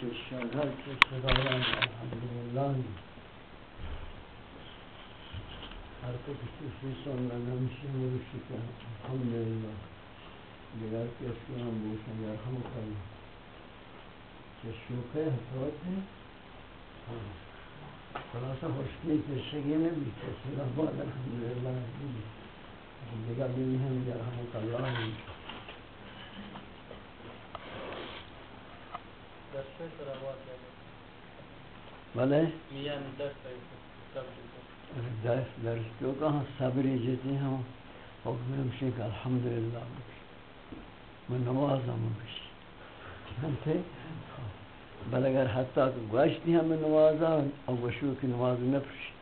چشادر چشادر الحمدلله هر کسی سی سنن نمیشه میشه که الحمدلله دیگر کسی هم بوشن یرحم کنه که شوکه حتواته خلاصا خوشکی کشگی نبی کسی را بعد الحمدلله دیگر بیمی هم یرحم الله بلے درس درس تو کہاں صبری جتی ہوں حکم ہمشی کا الحمدللہ۔ من نماز ہم بشی بل اگر حتی کہ گوشتی ہم نمازا او گوشو کی نماز نہ پرشی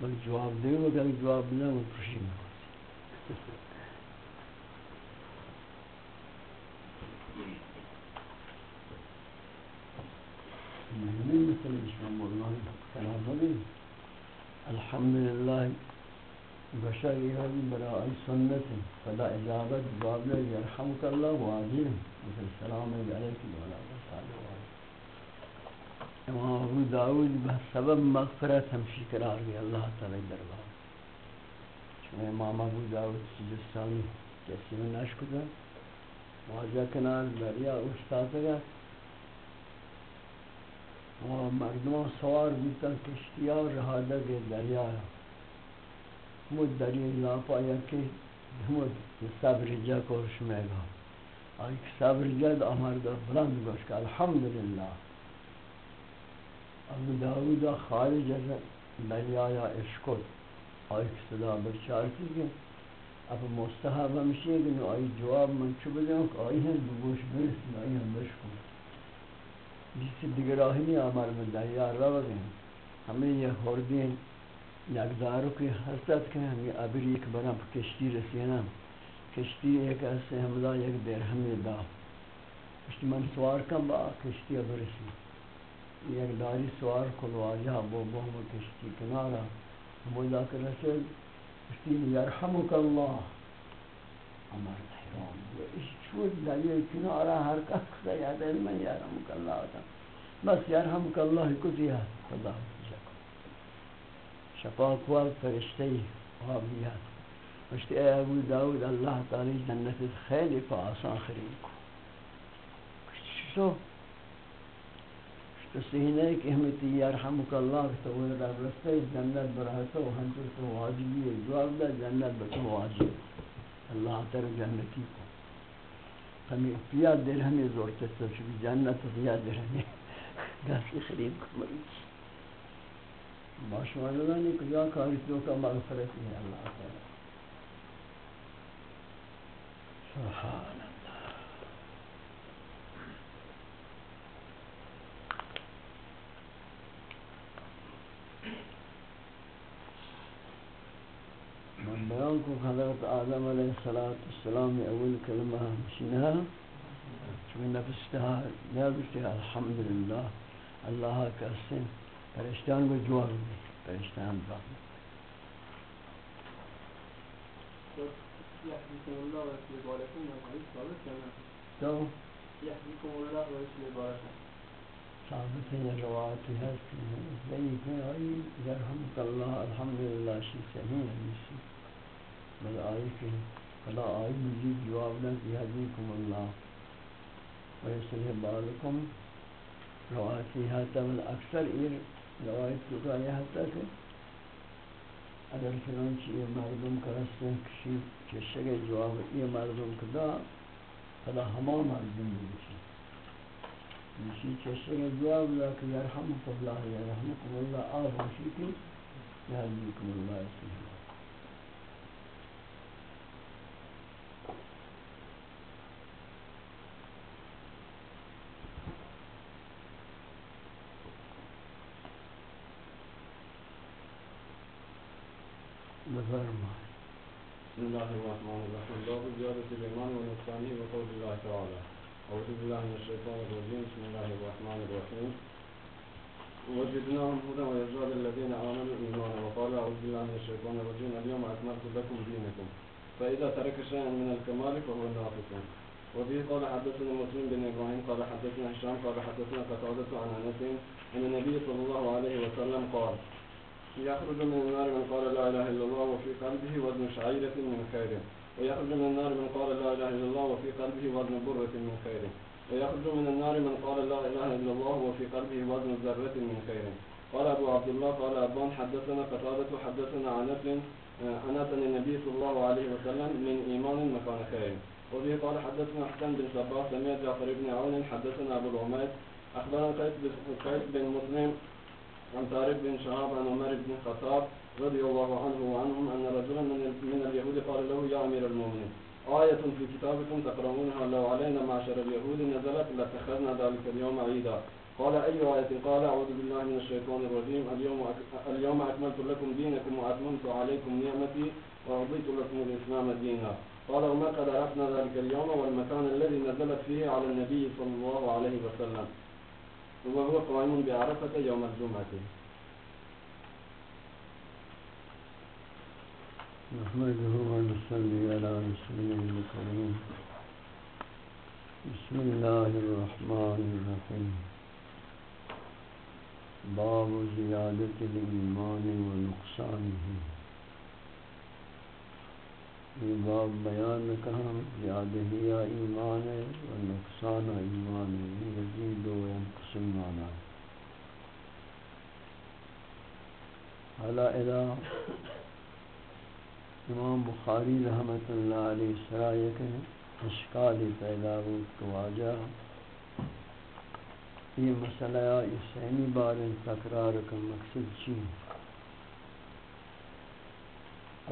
بل جواب دیو اگر جواب نہ پرشی نماز۔ الحمد لله بشر يهدي براء سنة فلا إجابة جواب يرحمك الله وعظيم مثل السلام عليك وعلى آله امام ابو داود بسبب مغفرت ہمشی قرار گیا اللہ تعالی دربار چون امام ابو داود سجستانی کسی من نشکتا واجہ کنار دریا استاد گیا مردمان سوار بیتا کشتیا رہا دگے دریا مد دریا لاپا یکی مد صبر جا کوش میں گا آئی کہ صبر جد آمرد بلند گوش کا الحمدللہ۔ ابو داود خارج از دریا یا اشکت آئی کہ صدا برچارتی کہ اب مستحب ہمشی ہے کہ آئی جواب من چو بدوں کہ آئی ہیں بگوش برسی آئی ہیں بشکو جس دیگر آہنی آمار میں دریا رو گئے ہمیں یہ خوردین یکدارو کی حسد کے ہمیں ابری ایک برا کشتی رسینا. کشتی ایک ایسے حملہ یک دیر ہمیں دا. کشتی من سوار کم با کشتی برسی یک داری سوار کل واجہ بو بو ہم کشتی کنارا. مولا کر رسل کشتی یرحمک اللہ. امر محفوظ دلیل کنارا کس کتا یاد ہے میں یارمک اللہ ہوتا بس یارمک اللہ کو دیا اللہ خدا شفاق وال فرشتے آبیات مشتی اے ابو داود اللہ تعالی جنت خیلی پا آسان خرید کو کشتو تو سینے کی ہمتی یرحمک اللہ کتوی در رستے جنت برحتو ہنچو تو واجبی جواب دا جنت بچو واجب. اللہ تعالی جنتی. کو ہمیں پیا دل ہمیں زور چاہتا ہے کہ جنت پیا دل ہمیں۔ گاسی خرید کو مریض باشو اللہ نے کیا کاری تو کا مغفرت ہے اللہ تعالی سبحان اللہ۔ بیان کو حضرت آدم علیہ السلام اول کلمہ ہمشینہ چون نفستہ نفستہ الحمدللہ اللہ کا سن پرشتان کو جواب با يحييكم الله ويسلي باركم ثابت كما تو؟ يحييكم الله ويسلي باركم ثابت ہے روایت ہے کہ نہیں کہ آئی یرحمک اللہ الحمدللہ شی صحیح بل آئی کہ فلا آئی مزید جواب دیں کہ یحییکم اللہ ویسلح بالکم روایتی ہے تب اکثر یہ روایت کو کہا یہ ہے۔ کہ اگر چنانچہ یہ مردم کا رستے کشی چشگے جواب یہ مردم کدا فلا ہما مردم بیشی بیشی چشگے جواب دا کہ یرحمک اللہ، یرحمکم اللہ، آب ہوشی کی یحییکم اللہ اسلام بسم الله الرحمن الرحيم. باب زيادة الإيمان ونقصانه وقول الله تعالى. أعوذ بالله من الشيطان الرجيم. بسم الله الرحمن الرحيم. وجدناهم هدى ويزداد الذين آمنوا إيمانا وقال أعوذ بالله من الشيطان الرجيم. اليوم أكملت لكم دينكم. فإذا ترك شيئا من الكمال فهو ناقص. وفيه قال حدثنا مسلم بن إبراهيم قال حدثنا هشام قال حدثنا قتادة عن أنس إن النبي صلى الله عليه وسلم قال يخرج من النار من قال لا إله إلا الله وفي قلبه وزن شعيرة من خير. ويخرج من النار من قال لا إله إلا الله وفي قلبه وزن برة من خير. ويخرج من النار من قال لا إله إلا الله وفي قلبه وزن ذرة من خير. قال أبو عبد الله قال أبان حدثنا قتادة حدثنا عن أنس انس النبي صلى الله عليه وسلم من إيمان مكان خير. وبه قال حدثنا حسن بن صباح سمع جعفر بن عون حدثنا أبو العميد بن قيس بن مسلم عن طارق بن شهاب عن عمر بن الخطاب رضي الله عنه وعنهم أن رجلا من اليهود قال له يا أمير المؤمنين آية في كتابكم تقرؤونها لو علينا معشر اليهود نزلت لاتخذنا ذلك اليوم عيدا. قال أي آية؟ قال أعوذ بالله من الشيطان الرجيم اليوم. اليوم أكملت لكم دينكم وأتممت عليكم نعمتي ورضيت لكم الإسلام دينا. قال وما قد عرفنا ذلك اليوم والمكان الذي نزلت فيه على النبي صلى الله عليه وسلم. تو وہ وهو قائم بعرفة يوم الجمعة. نحمده ونصلي على رسوله الكريم. بسم الله الرحمن الرحيم. باب زيادة الإيمان ونقصانه. یہ باب بیان کہاں زیادہ ہی ایمان ہے و نقصان ایمان ہے یزید و ینقص ایمان ہے حالا الہ امام بخاری رحمت اللہ علیہ سرائے کے اشکال پیدا ہو تو واجہ۔ یہ مسئلہ اس سینی بار تکرار کا مقصد چیز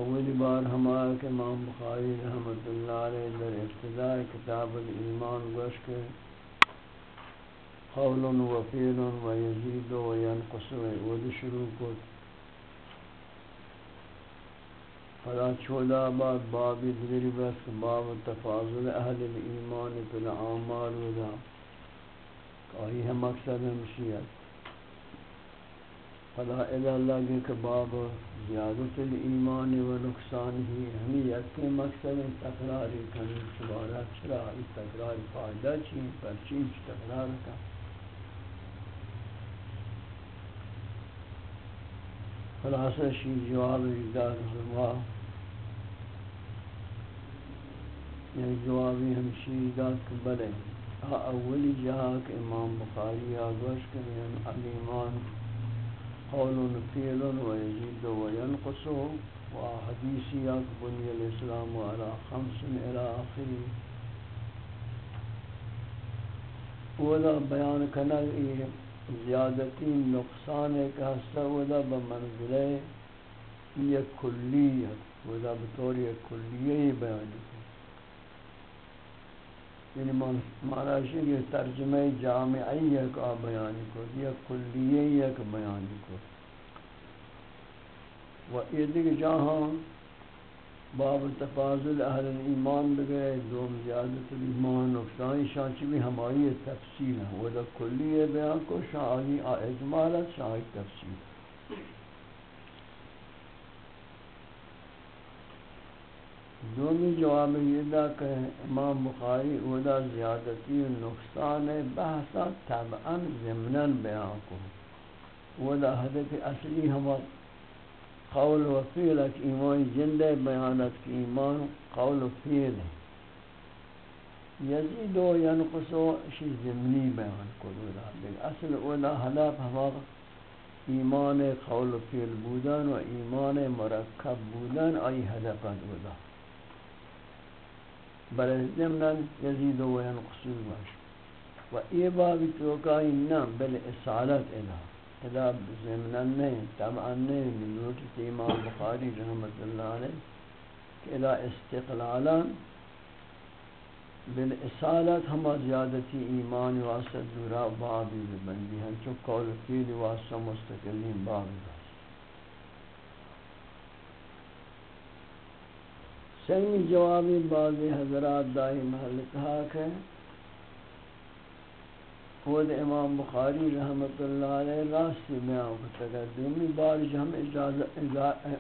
اولی بار ہمارا کہ امام بخاری رحمت اللہ علیہ در ابتداء کتاب الایمان گوش کے قول و فیل و یزید و ینقص و ود شروع کو فلا چودہ بعد باب دیگر بس، باب تفاضل اہل الایمان فی الاعمال ودا کہ یہ مقصد ہمشیت۔ فلا اذا لگے کہ باب زیادت الایمان و نقصان ہی ہمیت کے مقصد تکراری کنی سبارہ چرا اس تکرار فائدہ چین پر چین تکرار کا۔ خلاصہ شی جواب اجداد ہوا۔ یہ جوابی ہم شیدات کے بلے۔ اولی جہاں کہ امام بخاری آگوش کریں الیمان قول فعل ويزيد وينقص وحديث بني الإسلام على خمس إلى آخره ولا بیان کنا یہ زیادتی نقصان ایک حصہ ودا بمنزلہ یہ کلیت ودا بطور یہ کلیہ بیان. کی یعنی مانا یہ ترجمہ جامعی کا بیان کو یہ کلیہ کا بیان کو و یہ دیکھ جہاں باب تفاضل اہل ایمان بگئے، دوم زیادت ایمان نقصان شانچی بھی ہماری تفصیل ہے۔ وہ کلیہ بیان کو شاہی اجمالت شاہی تفصیل دومی جواب یہ دا کہ امام بخاری اودا زیادتی و نقصان بحثا طبعا ضمناً بیان کو۔ اودا حدث اصلی ہم قول و فیل اک ایمان جندے بیانت کی ایمان قول و فیل ہے۔ یزید و ینقصو شی ضمنی بیان کو اودا اصل اودا حدث ہم ایمان قول و فیل بودن و ایمان مرکب بودن، آئی حدثت اودا برای ضمناً یزید و ینقص باش. و ای بابی توقعی نام بل اصالت الہ ادا ضمناً نہیں طبعا نہیں ملوٹ امام بخاری رحمت اللہ علیہ کہ الہ استقلالا بالاصالت ہما زیادتی ایمان واسطہ دورا بابی بندی ہیں چو قول فیل واسطہ مستقلین بابی بابی صحیح جوابی بعض حضرات دائی محل کہا کہ خود امام بخاری رحمت اللہ علیہ راستی بیان کو تگا دومی بار ہم اجازت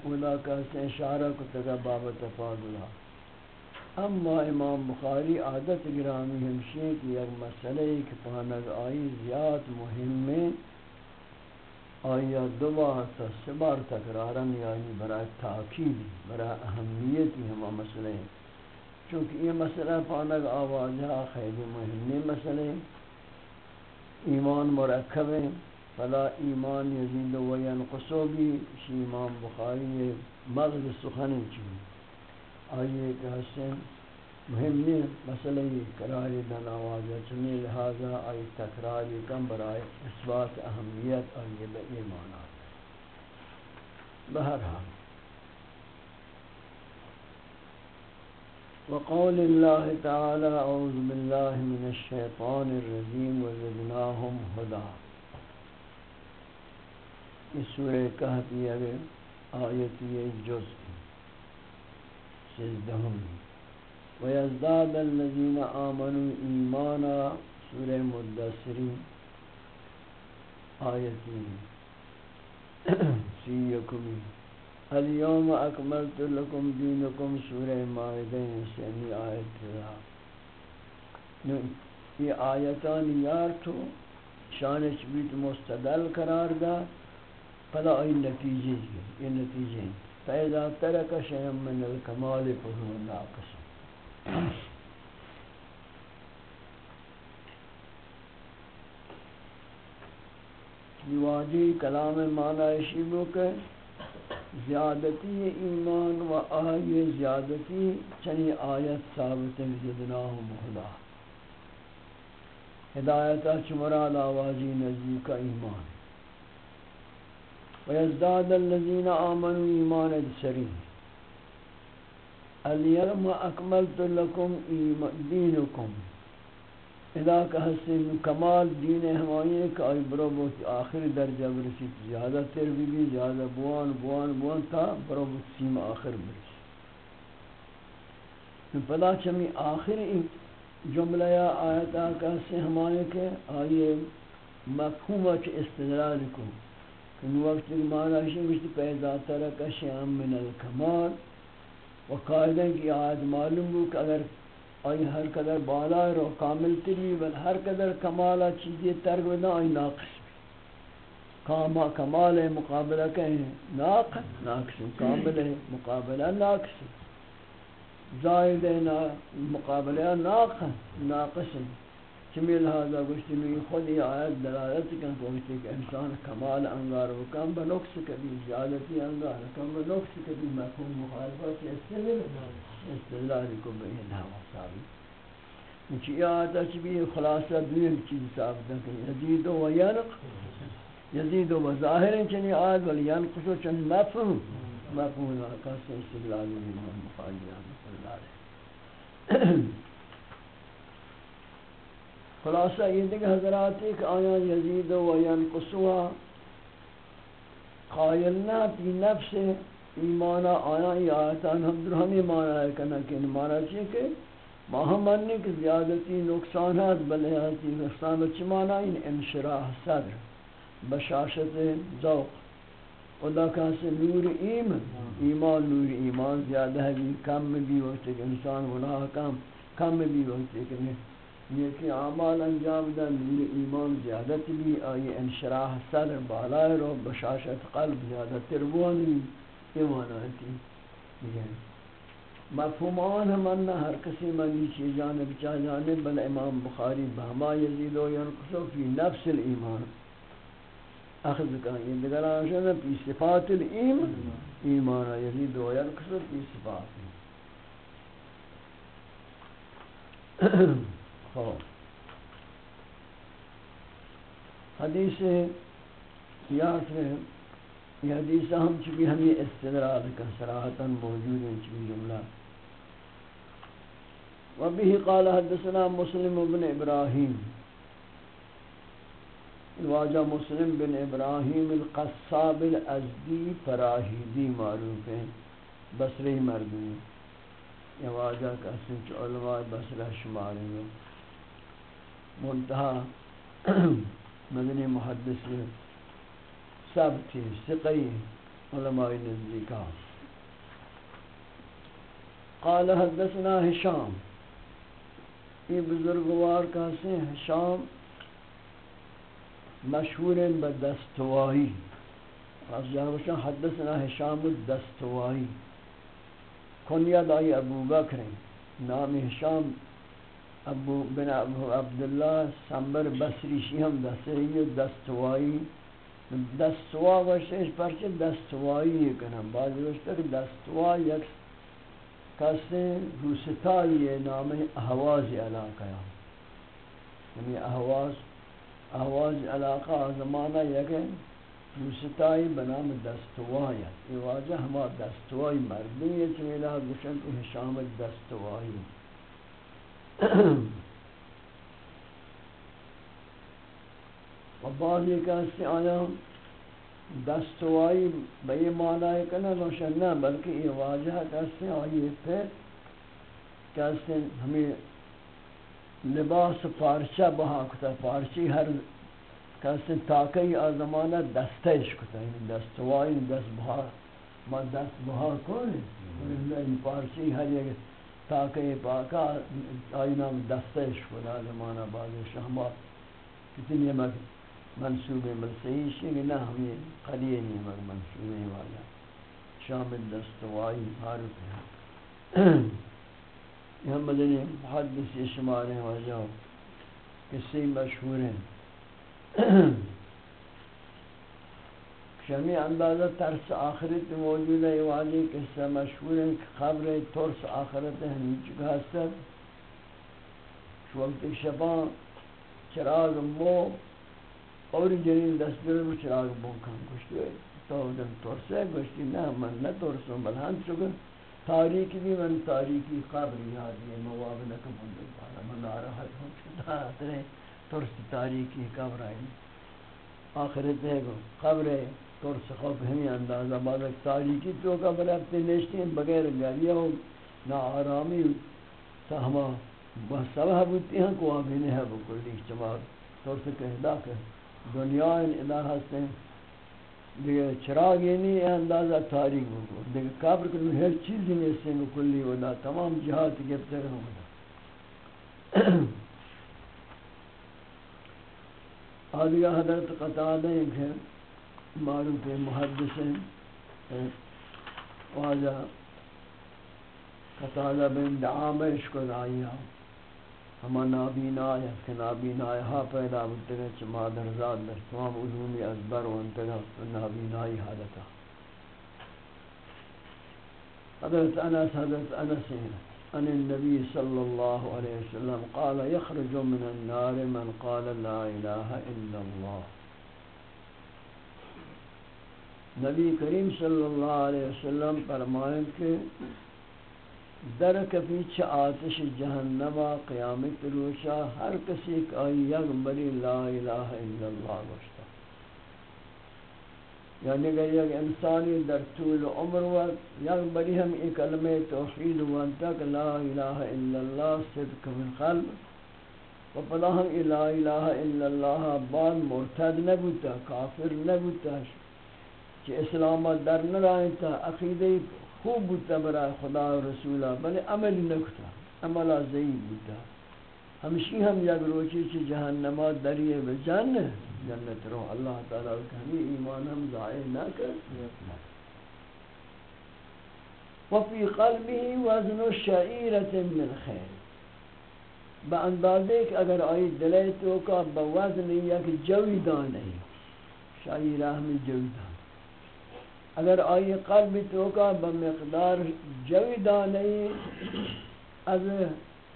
اولا کہتے اشارہ کو تگا باب تفاضلہ ہاں۔ اما امام بخاری عادت گرامی ہمشی کی یک مسئلہ کہ پانک آئی زیاد مهم آیا دو بار تا سه بار تکرارن یعنی برای تاکیدی برای اهمیتی ہما مسئلہ ہیں چونکہ یہ مسئلہ پانک آوازہ خیلی مهمی مسئلہ ایمان مرکب ہے فلا ایمان یزید و ینقصو بھی شی امام بخاری مغز سخن چیز آئیے کہ حسن مهمی مسئلہ قرار دن آوازہ چمی لہذا آئی تکراری کم برائے اثبات اہمیت اور یہ بے ایمانات بہرحال وقول الله تعالى أعوذ بالله من الشيطان الرجيم وزدناهم هدى یہ سورہ کہف یہ آیتی جزء سجدہم ويزداد الذين آمنوا إيمانا سورة مدسرين آيتين سيكم اليوم أكملت لكم دينكم سورة مائدين سيني آيت یہ آیتان یار تو شانش بیت مستدل قرار دا پدا ای نتیجے، یہ نتیجے۔ فیضا ترک شیم من الکمال فہو ناقص۔ واجی کلام معنی شیبو کے زیادتی ایمان و آئی زیادتی چنی آیت ثابت زدناہم خدا ہدایتا چمراد آوازی نزدیک ایمان۔ ویزداد الذین آمنوا ایمان سرین الیوم اکملت لکم دینکم ادا کا حسن کمال دین ہمائی کہ برو بہت آخر درجہ برسید زیادہ تر بھی بھی زیادہ بوان بوان بوان، تا برو بہت سیم آخر برسید پدا چمی آخر جملہ یا آیتا کا حسن ہمائی کہ آئی مفہومہ چھ استدلال کو. کہ وقت معنی شیئے پیدا ترک شیئن من الکمال و قائدہ کی آیت معلوم ہو کہ اگر آئی ہر قدر بالا رو کامل تری بل ہر قدر کمالا چیزی ترک بنا آئی ناقص کاما کمال مقابلہ کہیں ناقص ناقص کامل مقابلہ ناقص زائد مقابلہ ناقص ناقص چمی لہذا گوشتی میں خود یہ آیت دلالت کن گوشتی کہ انسان کمال انگار و کم بنقص کبھی زیادتی انگار کم بنقص کبھی مفہوم مخالفت استدلال استدلال کو بین ہوا ثابت. چی آیت اچ بھی خلاصہ دویم چیز ثابت ہے کہ یزید و ینق. یزید و ظاہر چنی آیت، ولی ینقص و چن مفہوم مفہوم کس استدلال مخالفت اللہ خلاصہ یہ دیکھ حضرات ایک آیا یزید و ینقصوا قائلنا پی نفس ایمانا آیا ای آیتان ہم در ہمیں مانا ہے کنا کہ مانا چیئے کہ ماہم منی کہ زیادتی نقصانات بلیاتی نقصان چی مانا ان انشراح صدر بشاشت ذوق خدا کا سے نور ایمان ایمان نور ایمان زیادہ ہے بھی کم بھی وقت کہ انسان گناہ کم کم بھی وقت کہ یہ کہ اعمال انجام دا نور ایمان زیادت بھی آئی انشراح صدر بالائے رو بشاشت قلب زیادہ تربوانی ایمان آتی مفہومان ہم انہ ہر کسی منی چیزان بچا جانے بل امام بخاری بہما یزید و ینقصو فی نفس الایمان. اخذ کا یہ دیگر آنشان فی صفات الایمان. ایمان یزید و ینقصو فی صفات. خوب ہاں۔ حدیث یاد ہے۔ یہ حدیث ہم چکی ہمیں استدراد کا صراحتا موجود ہیں چکی جملہ۔ وبه قال حدثنا مسلم بن ابراہیم۔ واجہ مسلم بن ابراہیم القصاب الازدی فراہیدی معروف ہیں بصری مردمی۔ یہ واجہ کا سنچ علماء بصرہ شماری میں منتہا مدنی محدث میں سب تھی سقی علماء نزدیکا قال حدثنا هشام۔ یہ بزرگوار کا سے ہشام مشہور بدستوائی از جانب حدثنا هشام الدستوائی کنیاد آئی ابو بکر نام ہشام ابو بن ابو عبداللہ سمبر بصری شیہم دستوائی دستوائی، دستوا وشش پرچه دستوایی کنم۔ بعضی وشتر دستوا یک کسی روستایی نام احواز علاقه یعنی احواز احواز علاقه زمانه یک روستایی بنام دستوایی یہ واجه ہما دستوائی مردمی چویلہ گوشن کہ حشام دستوائی۔ و بعض یہ کہتے آیا دستوائی بئی معنی کنا روشن نہ بلکہ یہ واجہ کہتے ہمیں لباس پارچہ بہا کتا. پارچی ہر کہتے تاکی آزمانہ دستش کتا. یعنی دستوائی دست بہا ما دست بہا کن پارچی ہر یک تاکی پاکا آئی نام دستش کتا زمانہ بعض شہمہ کتنی مکہ منصوب ملسعی شنگ نہ ہمیں قلیہ نہیں مگر منصوب والا شامل دستوائی حارف ہے۔ یہ مدنی محدث شمار ہیں وجہ کسی مشہور ہیں۔ شمی اندازہ ترس آخرت موجود ہے والی قصہ مشہور ہیں خبر ترس آخرت ہے نیچ کا حسد وقت شبان چراغ مو اور جنین دست در بو چراغ مو بونکان گوشتی تو دن ترسے گوشتی نه، من نه ترسم بل هم چکن تاریکی بھی من تاریکی قبر یادی ہے مواب نکم بندن پارا من ناراحت ہوں چکتا ترے ترس تاریکی قبر آئی آخرت ہے گو قبر ہے ترس خوف ہمیں اندازہ بعد تاریکی تو قبر اپنے نشتی ہیں، بغیر گالیہ ہو نا آرامی تا ہما بس بودتی ہیں کو آبی نہیں ہے بکلی چمار ترس کہدا کہ دنیا ان ادار ہستے ہیں دیگه چراغ یعنی اندازہ تاریخ بکو دیگه قبر کنو ہر چیز نہیں اس سے کلی ودا تمام جہات گفتے رہا ودا آدھگا حضرت قطعہ ہیں کہ معروف محدث واجہ قطعہ بن دعامش کو دعائیہ ہما نابینا یا کہ نابینا ہا پیدا چھ مادر ذات در تمام علومی ازبر و انتگا نابینائی حالتا حضرت انس حضرت انس ان النبي صلى الله عليه وسلم قال يخرج من النار من قال لا اله الا الله نبی کریم صلی اللہ علیہ وسلم فرمائیں کہ در کفیچ آتش جہنما قیامت روشا ہر کسی کا یک بری لا الہ الا اللہ گوشتا یعنی اگر یک انسانی در طول عمر وقت یک بری ہم ایک کلمہ توحید وانتک لا الہ الا اللہ صدق من قلب و پدا ہم لا الہ الا اللہ بعد مرتد نبوتا، کافر نبوتا کہ اسلام در نرائیتا عقیدی خوب بودتا برای خدا و رسولا بلی عمل نکتا، عملا ضعیب بودتا۔ ہمشی ہم یک روچی چی جہنمات دریئے بجان جنت رو اللہ تعالیٰ کہ ہمیں ایمان ہم ضائع نہ کر۔ وفی قلبی وزن شعیرت من خیر با اندازے کہ اگر آئی دلے تو کا بوزن یک جوی دانے شعیرہ ہمیں جوی دانے۔ اگر آئی قلب تو کا بمقدار جوی دانی از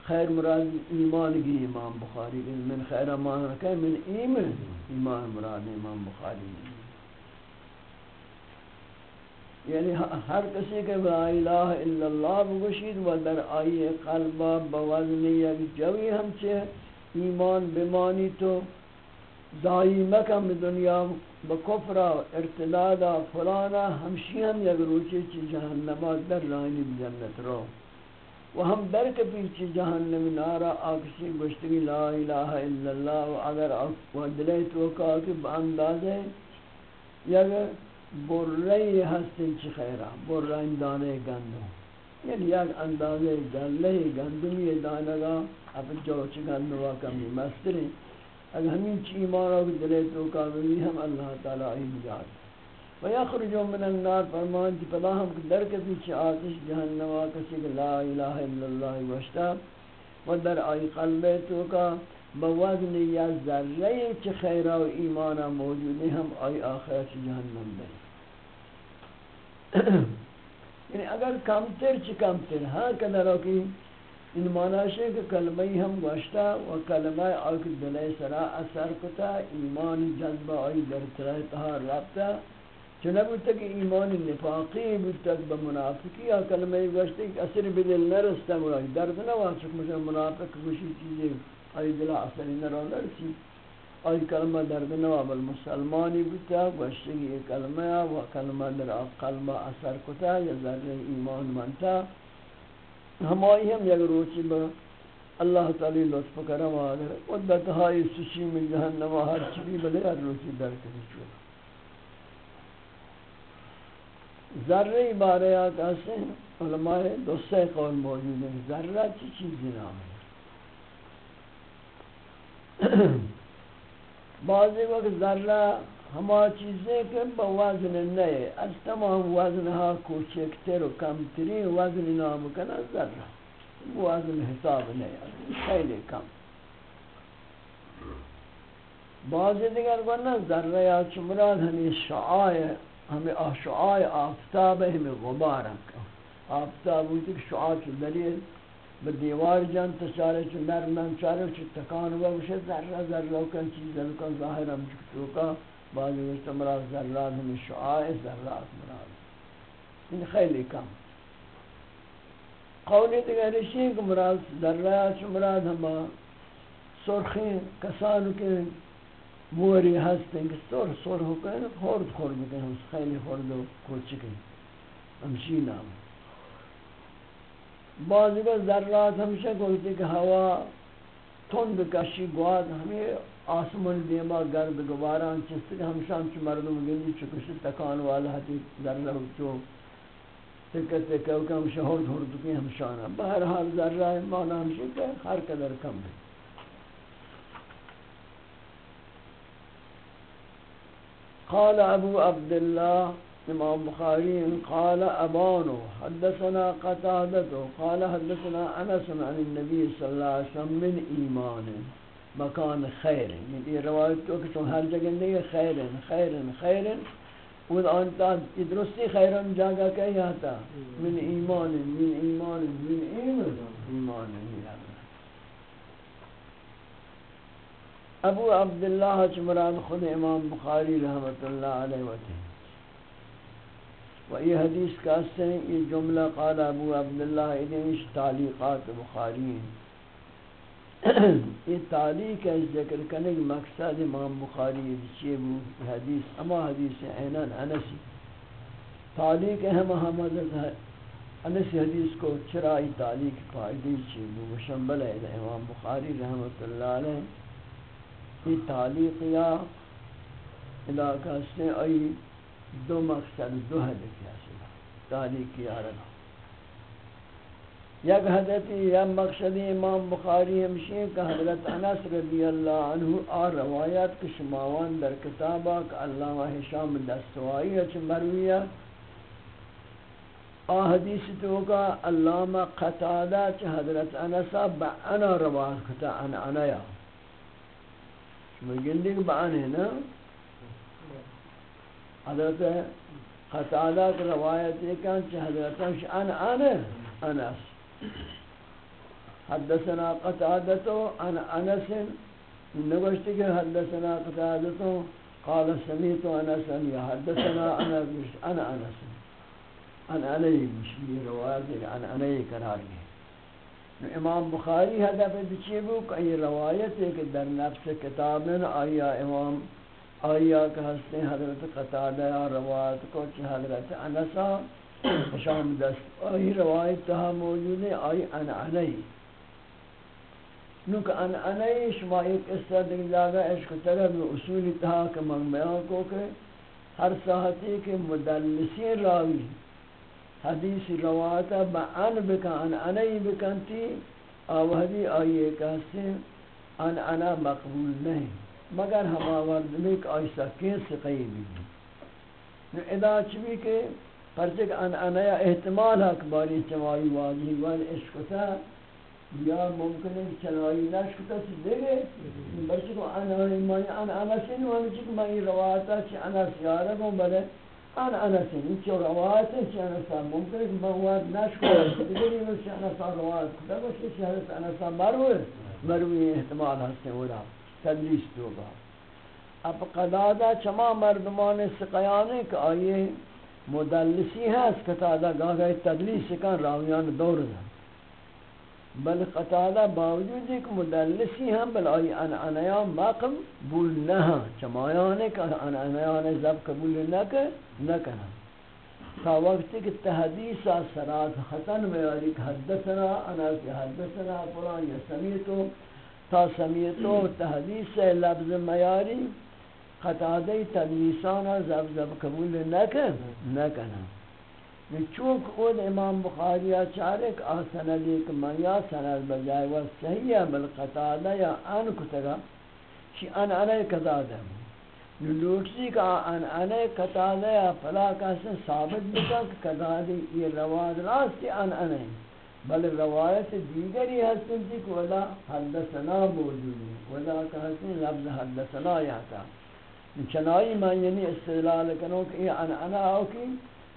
خیر مراد ایمان گی امام بخاری من خیر امان رکھے، من ایمان ایمان مراد امام بخاری یعنی ہر کسی کے لا الہ الا اللہ بگشید و در آئی قلبہ بوزن یک جوی ہمچے ایمان بمانی تو دائی مکم دنیا بکفر ارتداد فلانا ہمشی ہم یک روچے چی جہنمہ در لائنی بجنت رو و ہم در کپی چی جہنم نارا آکسی گشتگی لا الہ الا اللہ و اگر و دلی توکا کہ باندازے یک برئی ہستن چی خیرہ برئی دانے گندو یعنی یک اندازه گله گندمی دانگا اپ جو چگن نوا کمی مستری اگر همین چی ایمان رو دلے تو کاملی ہم اللہ تعالی این جات و یخرج من النار فرمان کی پدا ہم در کسی چی آتش جہنم کسی کہ لا الہ الا اللہ وشتا و در آئی قلب تو کا بوزن یا ذرہ چی خیرہ و ایمانہ موجود ہم آئی آخر چی جہنم دیں یعنی اگر کمتر چی کمتر ہاں قدر کی ان معنی ہے کہ کلمہ ہم گوشتا و کلمہ آک دلے سرا اثر کتا ایمان جذبہ آئی در طرح تہا رابطہ چنہ بودتا کہ ایمان نفاقی بودتا کہ بمنافقی یا کلمہ گوشتا کہ اثر بدل نرستا مرائی درد نوا چک مجھے منافق کشی چیزیں آئی دلہ اثر نرو نرسی. آئی کلمہ درد نوا بل مسلمانی بودتا گوشتا کہ یہ کلمہ و کلمہ در قلبہ اثر کتا یا ذر ایمان منتا ہمائی ہم یک روچی با اللہ تعالی لطف کرم آگر قدت ہائی سشی میں جہنم ہر چیزی بلے ہر روچی در کری چولا ذرہ بارے آتا سے علماء دوسرے قول موجود ہیں، ذرہ چی چیزی نام ہے؟ بعضی وقت ذرہ ہما چیزیں کہ وزن نئے از تمام وزنها کوچکتر و کمترین وزن نام کنه ذرہ وزن حساب نئے خیلی کم. بعضی دیگر گونا ذرہ یا چمراد ہمی شعای ہمی شعای آفتاب همی غبار آفتاب بودی که شعائے چو دلیل؟ به دیوار جان تشارے چو نرمن چارے چو تکان و وشے ذرہ ذرہ کن چیز کن ظاهرم چو بعضی وقت مراد ذرات ہمیں شعاع ذرات مراد ان خیلی کم۔ قولی دیگر اسی کہ مراد ذرات مراد ہما سرخی کسانو کے موری ہستیں کہ سر سر ہو کہیں خورد خورد کہیں ہم خیلی خورد و کوچکیں ہمشی نام۔ بعضی وقت ذرات ہمشہ کہتے کہ ہوا تند کشی گواد ہمیں آسمان دیما گرد گواران چست کہ ہمشان چھ مردم گندی چکش تکان والا حتی ذرہ تو تکت تکو کہ ہم شہر دھور دکی ہمشانا بہرحال ذرہ مانا ہمشی کہ ہر قدر کم ہے۔ قال ابو عبد الله امام بخاري قال ابانو، حدثنا قتادته قال حدثنا انس عن النبي صلى الله عليه وسلم من ایمان۔ مکان خیر یعنی یہ روایت تو کہ تم ہر جگہ نہیں ہے خیر خیر خیر وہ و انت درستی خیرن جگہ کہ یا تھا من ایمان من ایمان من ایمان. ایمان ابو عبداللہ چمران خود امام بخاری رحمت اللہ علیہ وسلم و یہ حدیث کا سے یہ جملہ قال ابو عبداللہ ادھنش تعلیقات بخاری. ہیں یہ تعلیق ہے ذکر کرنے کے مقصد امام بخاری یہ بو حدیث، اما حدیث عینان انسی۔ تعلیق ہے محمد انسی حدیث کو چرائی تعلیق فائدی چیبو وشنبل ہے امام بخاری رحمت اللہ علیہ۔ یہ تعلیق یا علاقہ سے ای دو مقصد، دو حدیث ہے۔ تعلیق یا رہا یک حضرت یا مقصد امام بخاری ہمشی کہ حضرت انس رضی اللہ عنہ آر روایات کے شماوان در کتابہ کہ اللہ و حشام دستوائی اچھ مرویہ۔ آ حدیث تو کا علامہ قتادہ چھ حضرت انسا بعنا روایت کتا ان انیا شما گندی کہ بعن نا؟ حضرت قتادہ کی روایت یہ کہ حضرت ان ان انس۔ حدثنا قتادة عن أنس نبشتك حدثنا قتادة، قال سميت أنس يحدثنا أنا أنا أنس، عن أني مش في عن أني كراري امام بخاری هدف بچی بو کہ یہ روایت ہے کہ در نفس کتاب میں آیا امام آیا کہ ہستے حضرت قتادہ روایت کو چھ حضرت انسا شام دست آئی روایت تہا موجود ہے، آئی انعنی نوک انعنی شما ایک قصہ دیکھ جاگا عشق طرف میں اصولی تہا کہ من بیان کو کہ ہر ساحتی کے مدلسی راوی. حدیث روایتا با ان بکن، ان انئی بکنتی آوہدی آئیے کہتے ان انا مقبول نہیں. مگر ہم آورد کہ آئی سکین سقی بھی ادا چبی کہ پرچک ان انا احتمال حق باری چمائی واضحی وان عشقتا یا ممکن ہے چنائی نشکتا چی دے گئے بلکہ کو ان انا ان انا سن وان چک میں روایتا چی انا سیارہ کو بلے ان انا سن این چو روایت ہے چی انا سا ممکن ہے کہ مواد نشکتا دیگری میں چی انا سا روایت کتا باشه چی حضرت انا سا مروی مروی احتمال ہستے ہو رہا تدلیس تو گا اب قدادا چما مردمان سقیانے کہ آئیے مدلسی ہے اس قطادہ گاہ گئے تدلیس کن راویان دور دا بل قطادہ باوجود ایک مدلسی ہیں بل آئی ان انیا مقم بول نہا چمایانے کہ ان انیان زب قبول نکا نکنا تا وقت کہ تحدیث سرات ختن میں آئی کہ حدثنا، انا کی حدثنا پران یا سمیتو. تا سمیتو تحدیث لفظ میاری قطعه تدلیسان زب زب قبول نکن، نکنم. یعنی چونک خود امام بخاری چارک آسند ایک من یا سند بجائے و صحیح بل قطعه یا ان کتگا چی ان انه کذاده لوٹسی کا ان یعنی انه قطعه یا فلا کسی ثابت بکا کہ قطعه یہ رواد راستی ان انه بل روایت دیگری هستن تھی کہ ولا حدثنا موجود ولا کہتے ہیں لفظ حدثنا یا یہتا چنائی من یعنی استدلال کنو کہ یہ انا انا او کی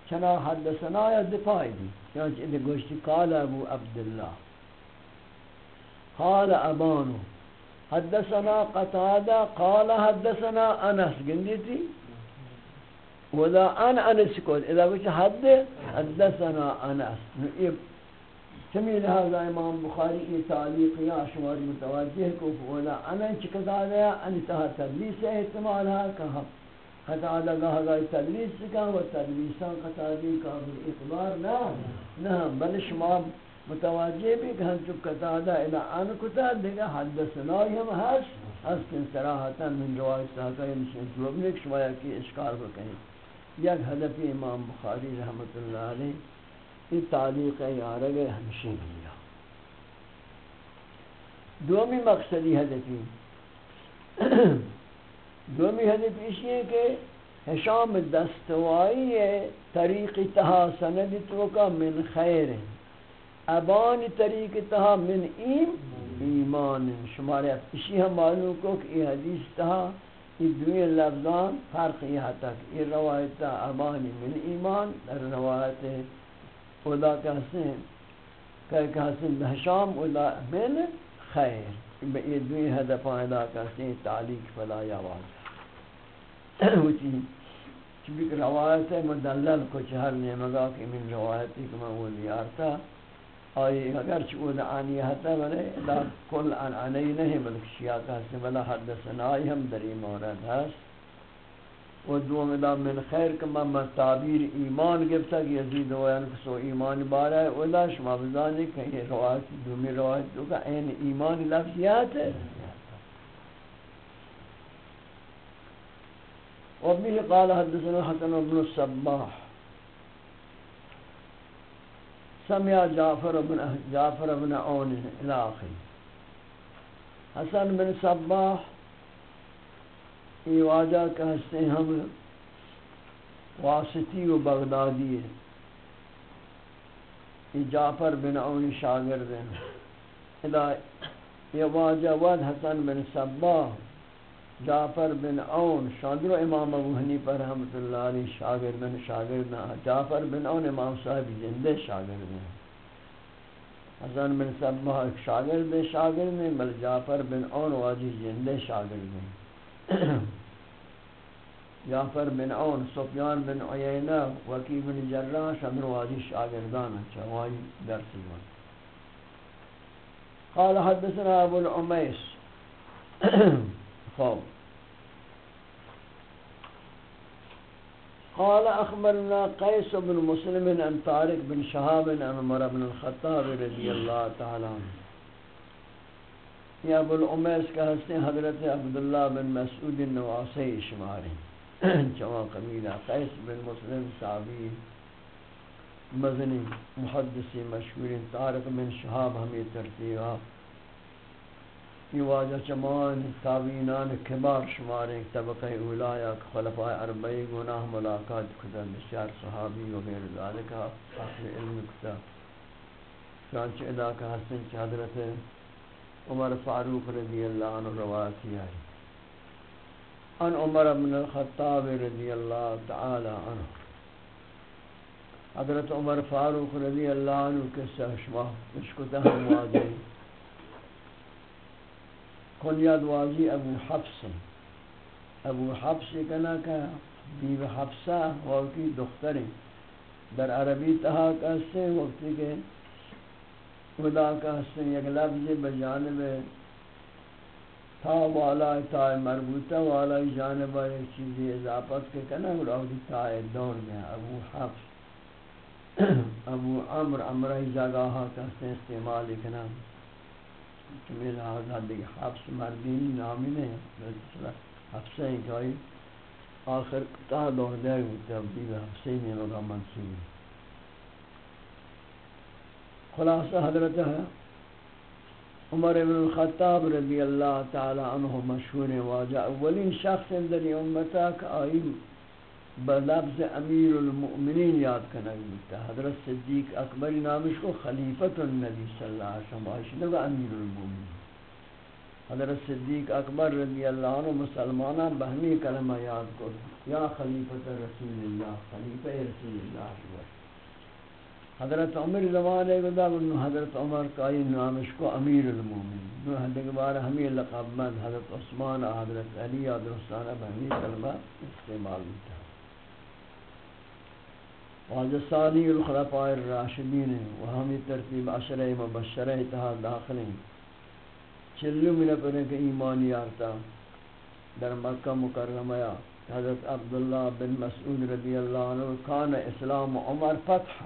چنا حدثنا یا دفاعی دی. چنانچہ ادھے گوشتی قال ابو عبداللہ قال ابانو، حدثنا قطادہ قال حدثنا انس. گندی تھی وذا ان انس کود اذا گوشتی حد، حدثنا انس. چمی لہذا امام بخاری کی تعلیق یا شمار متوجہ کو بولا، انا چکتا دیا ان تہا تدلیس احتمال ہے کہا۔ خطا لگا گئی تدلیس کا و تدلیسان خطا دی کا اعتبار نہ نہ، بل شما متوجہ بھی کہ ہم چکتا دا الى ان کتا دیگا حدثنا ہم ہش اس کن صراحتا من روایت ساکا یعنی یا مشین جواب شما یا کی اشکار کو کہیں یک حدف امام بخاری رحمت اللہ علیہ یہ تعلیق یارگ ہمشی لیا دومی مقصدی حدفی دومی حدف اسی ہے کہ حشام دستوائی طریق تہا سند توکا من خیر ابان طریق تہا من ایم، ایمان شمارے اسی ہم معلوم کو کہ یہ حدیث تہا، یہ دوئی لفظان فرق یہ تک۔ یہ روایت ابانی من ایمان، در روایت خدا کہتے ہیں کہ کہتے ہیں بحشام ادا من خیر۔ یہ دوئی ہدف ادا کہتے ہیں تعلیق فلا یا واضح ہوتی چونکہ روایت ہے، مدلل کو چہر نے مگا کہ من روایتی کہ میں وہ لیارتا آئی اگر چود آنی حتا بلے لا کل آن آنی نہیں، بلکہ شیعہ کہتے ہیں بلا حدثنائی ہم دری مورد ہست و دوم دا من خیر کہ میں تعبیر ایمان گفتا کہ یزید و انفسو یعنی ایمان بارا ہے اولا شما بزانی کہ یہ روایت، دومی روایت دو کا این ایمان لفظیات ہے۔ و وبه قال حدثنا حسن بن الصباح سمع جعفر بن جعفر بن عون الى اخره حسن بن صباح یہ واجہ کہتے ہیں ہم واسطی و بغدادی ہے۔ یہ جعفر بن عون شاگرد ہیں۔ یہ واجہ ود حسن بن صبا جعفر بن عون شاگرد امام ابو حنیفہ رحمۃ اللہ علیہ شاگرد بن شاگرد جعفر بن عون امام صاحب زندہ شاگرد ہیں۔ حسن بن صبا ایک شاگرد شاگرد میں بل جعفر بن عون واجی زندہ شاگرد ہیں۔ جعفر بن عون، سفیان بن عیینہ، وکی بن جراح، شمر وادی شاگردان چوائی درس وان قال حدثنا ابو العمیس۔ خوب قال اخبرنا قيس بن مسلم عن طارق بن شهاب عن عمر بن الخطاب رضي الله تعالى عنه یہ ابو العمیس کا ہستے حضرت عبداللہ بن مسعود نواسی شماری چوا قبیلہ قیس بن مسلم صحابی، مزنی محدثی مشہورین طارق بن شہاب ہمیں ترتیبہ یہ واجہ چمان تابینان کبار شمار طبقہ اولایا خلفاء اربعی، گناہ ملاقات خدا بسیار صحابی وغیر ذالکہ اہل علم کتا چانچہ ادا کا حسن چہ حضرت عمر فاروق رضی اللہ عنہ روایتی آئی ان عمر بن الخطاب رضی اللہ تعالی عنہ۔ حضرت عمر فاروق رضی اللہ عنہ کے سشما مشکتہ ہم واضح کنیاد واضح ابو حفص۔ ابو حفص کنا کہ بیو حفصہ وقتی دختریں در عربی تہا کہستے وقتی کے خدا کہستے یک لفظ بجانب تا والا تا مربوطہ والا جانب ایک چیزی اضافت کے کنا اور تا دور میں ابو حفص، ابو عمر، عمرہ جگہ کا سے استعمال کرنا تمہیں لہذا دیکھ حفظ مردین نامی نہیں حفظ ہے کہ آخر تا دور دے گو تبدیل حفظین لگا منصوبی خلاصہ حضرت ہے، عمر بن الخطاب رضی اللہ تعالی عنہ مشہور واجہ اولین شخص اندر امتا کا آئی بلفظ امیر المؤمنین یاد کرنا گیتا حضرت صدیق اکبر نامش کو خلیفت النبی صلی اللہ علیہ وسلم آشنا با امیر المؤمنین۔ حضرت صدیق اکبر رضی اللہ عنہ مسلمانہ بہمی کلمہ یاد کو یا خلیفت رسول اللہ، خلیفہ رسول اللہ۔ علیہ حضرت عمر زمانے کو دا حضرت عمر کا یہ نامش کو امیر المومن دو حضرت بار ہمیں لقب مند حضرت عثمان، حضرت علی، حضرت حسانہ بہمی کلمہ استعمال ہوتا واجہ ثانی الخلفاء الراشدین و ہمی ترتیب عشرہ مبشرہ تہا داخلیں چلو من پرن کے ایمان یارتا در مکہ مکرمہ حضرت عبداللہ بن مسعود رضی اللہ عنہ کان اسلام عمر فتح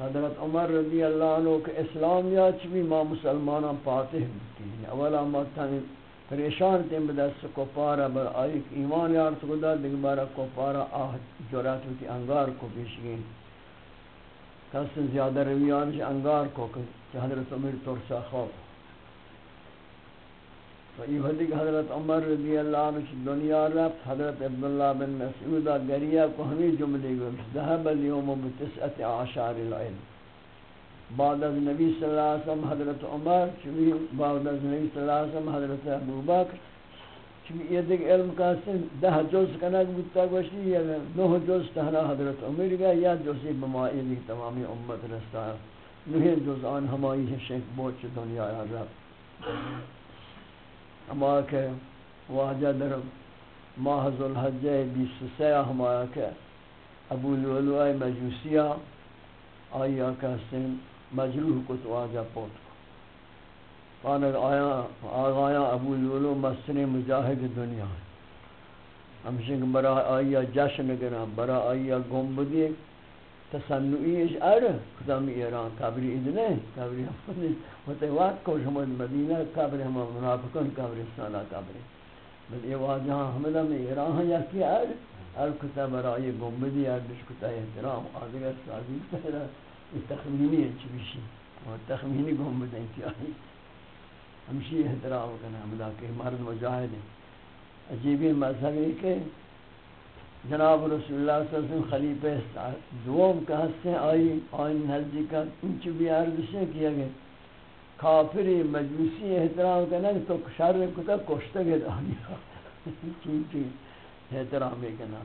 حضرت عمر رضی اللہ عنہ کہ اسلام یا چبی ما مسلمانان پاتح بکتی ہیں۔ اولا مطمئن پریشان تیم بدست کفارا بر آئی ایمان یارت تو دا دیگه بارا کفارا آہ جرات ہوتی انگار کو پیشگین کس زیادہ رویانش انگار کو کہ حضرت عمر ترسا خوف و یہ حدی حضرت عمر رضی اللہ عنہ دنیا رفت حضرت عبداللہ بن مسعودہ گریہ کو ہمیں جملے گئے ذہب اليوم بتسعت عشار العلم. بعد از نبی صلی اللہ علیہ وسلم حضرت عمر، چمی بعد از نبی صلی اللہ علیہ وسلم حضرت ابو بکر، چمی یہ دیکھ علم کا سن، دہ جز کنک بودتا گوشتی یا نوہ جز تہنا حضرت عمر گیا، یا جزی بمائی دی تمامی امت رستا ہے نوہ جز آن ہمائی شیخ بوچ دنیا یا رب ہما کہ واجہ در ماہ ذوالحجہ بیس سیاہ کہ ابو لولوائے مجوسیہ آیا کہ سن مجروح کو تو آجا پوت کو پانک آیا آغایا ابو لولو مسن مجاہد دنیا۔ ہمشن برا آیا جشن گرا، برا آیا گمبدی تصنعیش ار کدام ایران قبری ادنے قبری ہمیں متوات کو شمد مدینہ قبر ہم منافقن قبرستانا قبری بل یہ واجہاں حمدہ میں ایران یا کیا ار ار کتا برا آیا گمبدی ار بشکتا احترام آدھگر سازی تہرہ یہ تخمینی ہے چبیشی اور تخمینی گم بدیں انتہائی ہمشی احترام کرنا ہمدا کہ مرد مجاہد ہیں۔ عجیبی مذہب ہے کہ جناب رسول اللہ صلی اللہ علیہ وسلم خلیفہ دوم کا حصے آئی آئین نزدی کا انچ بھی عرض سے کیا گئے۔ کافری مجوسی احترام کرنا کہ تو شر کتا کشتا گئے دانیا چین احترام کرنا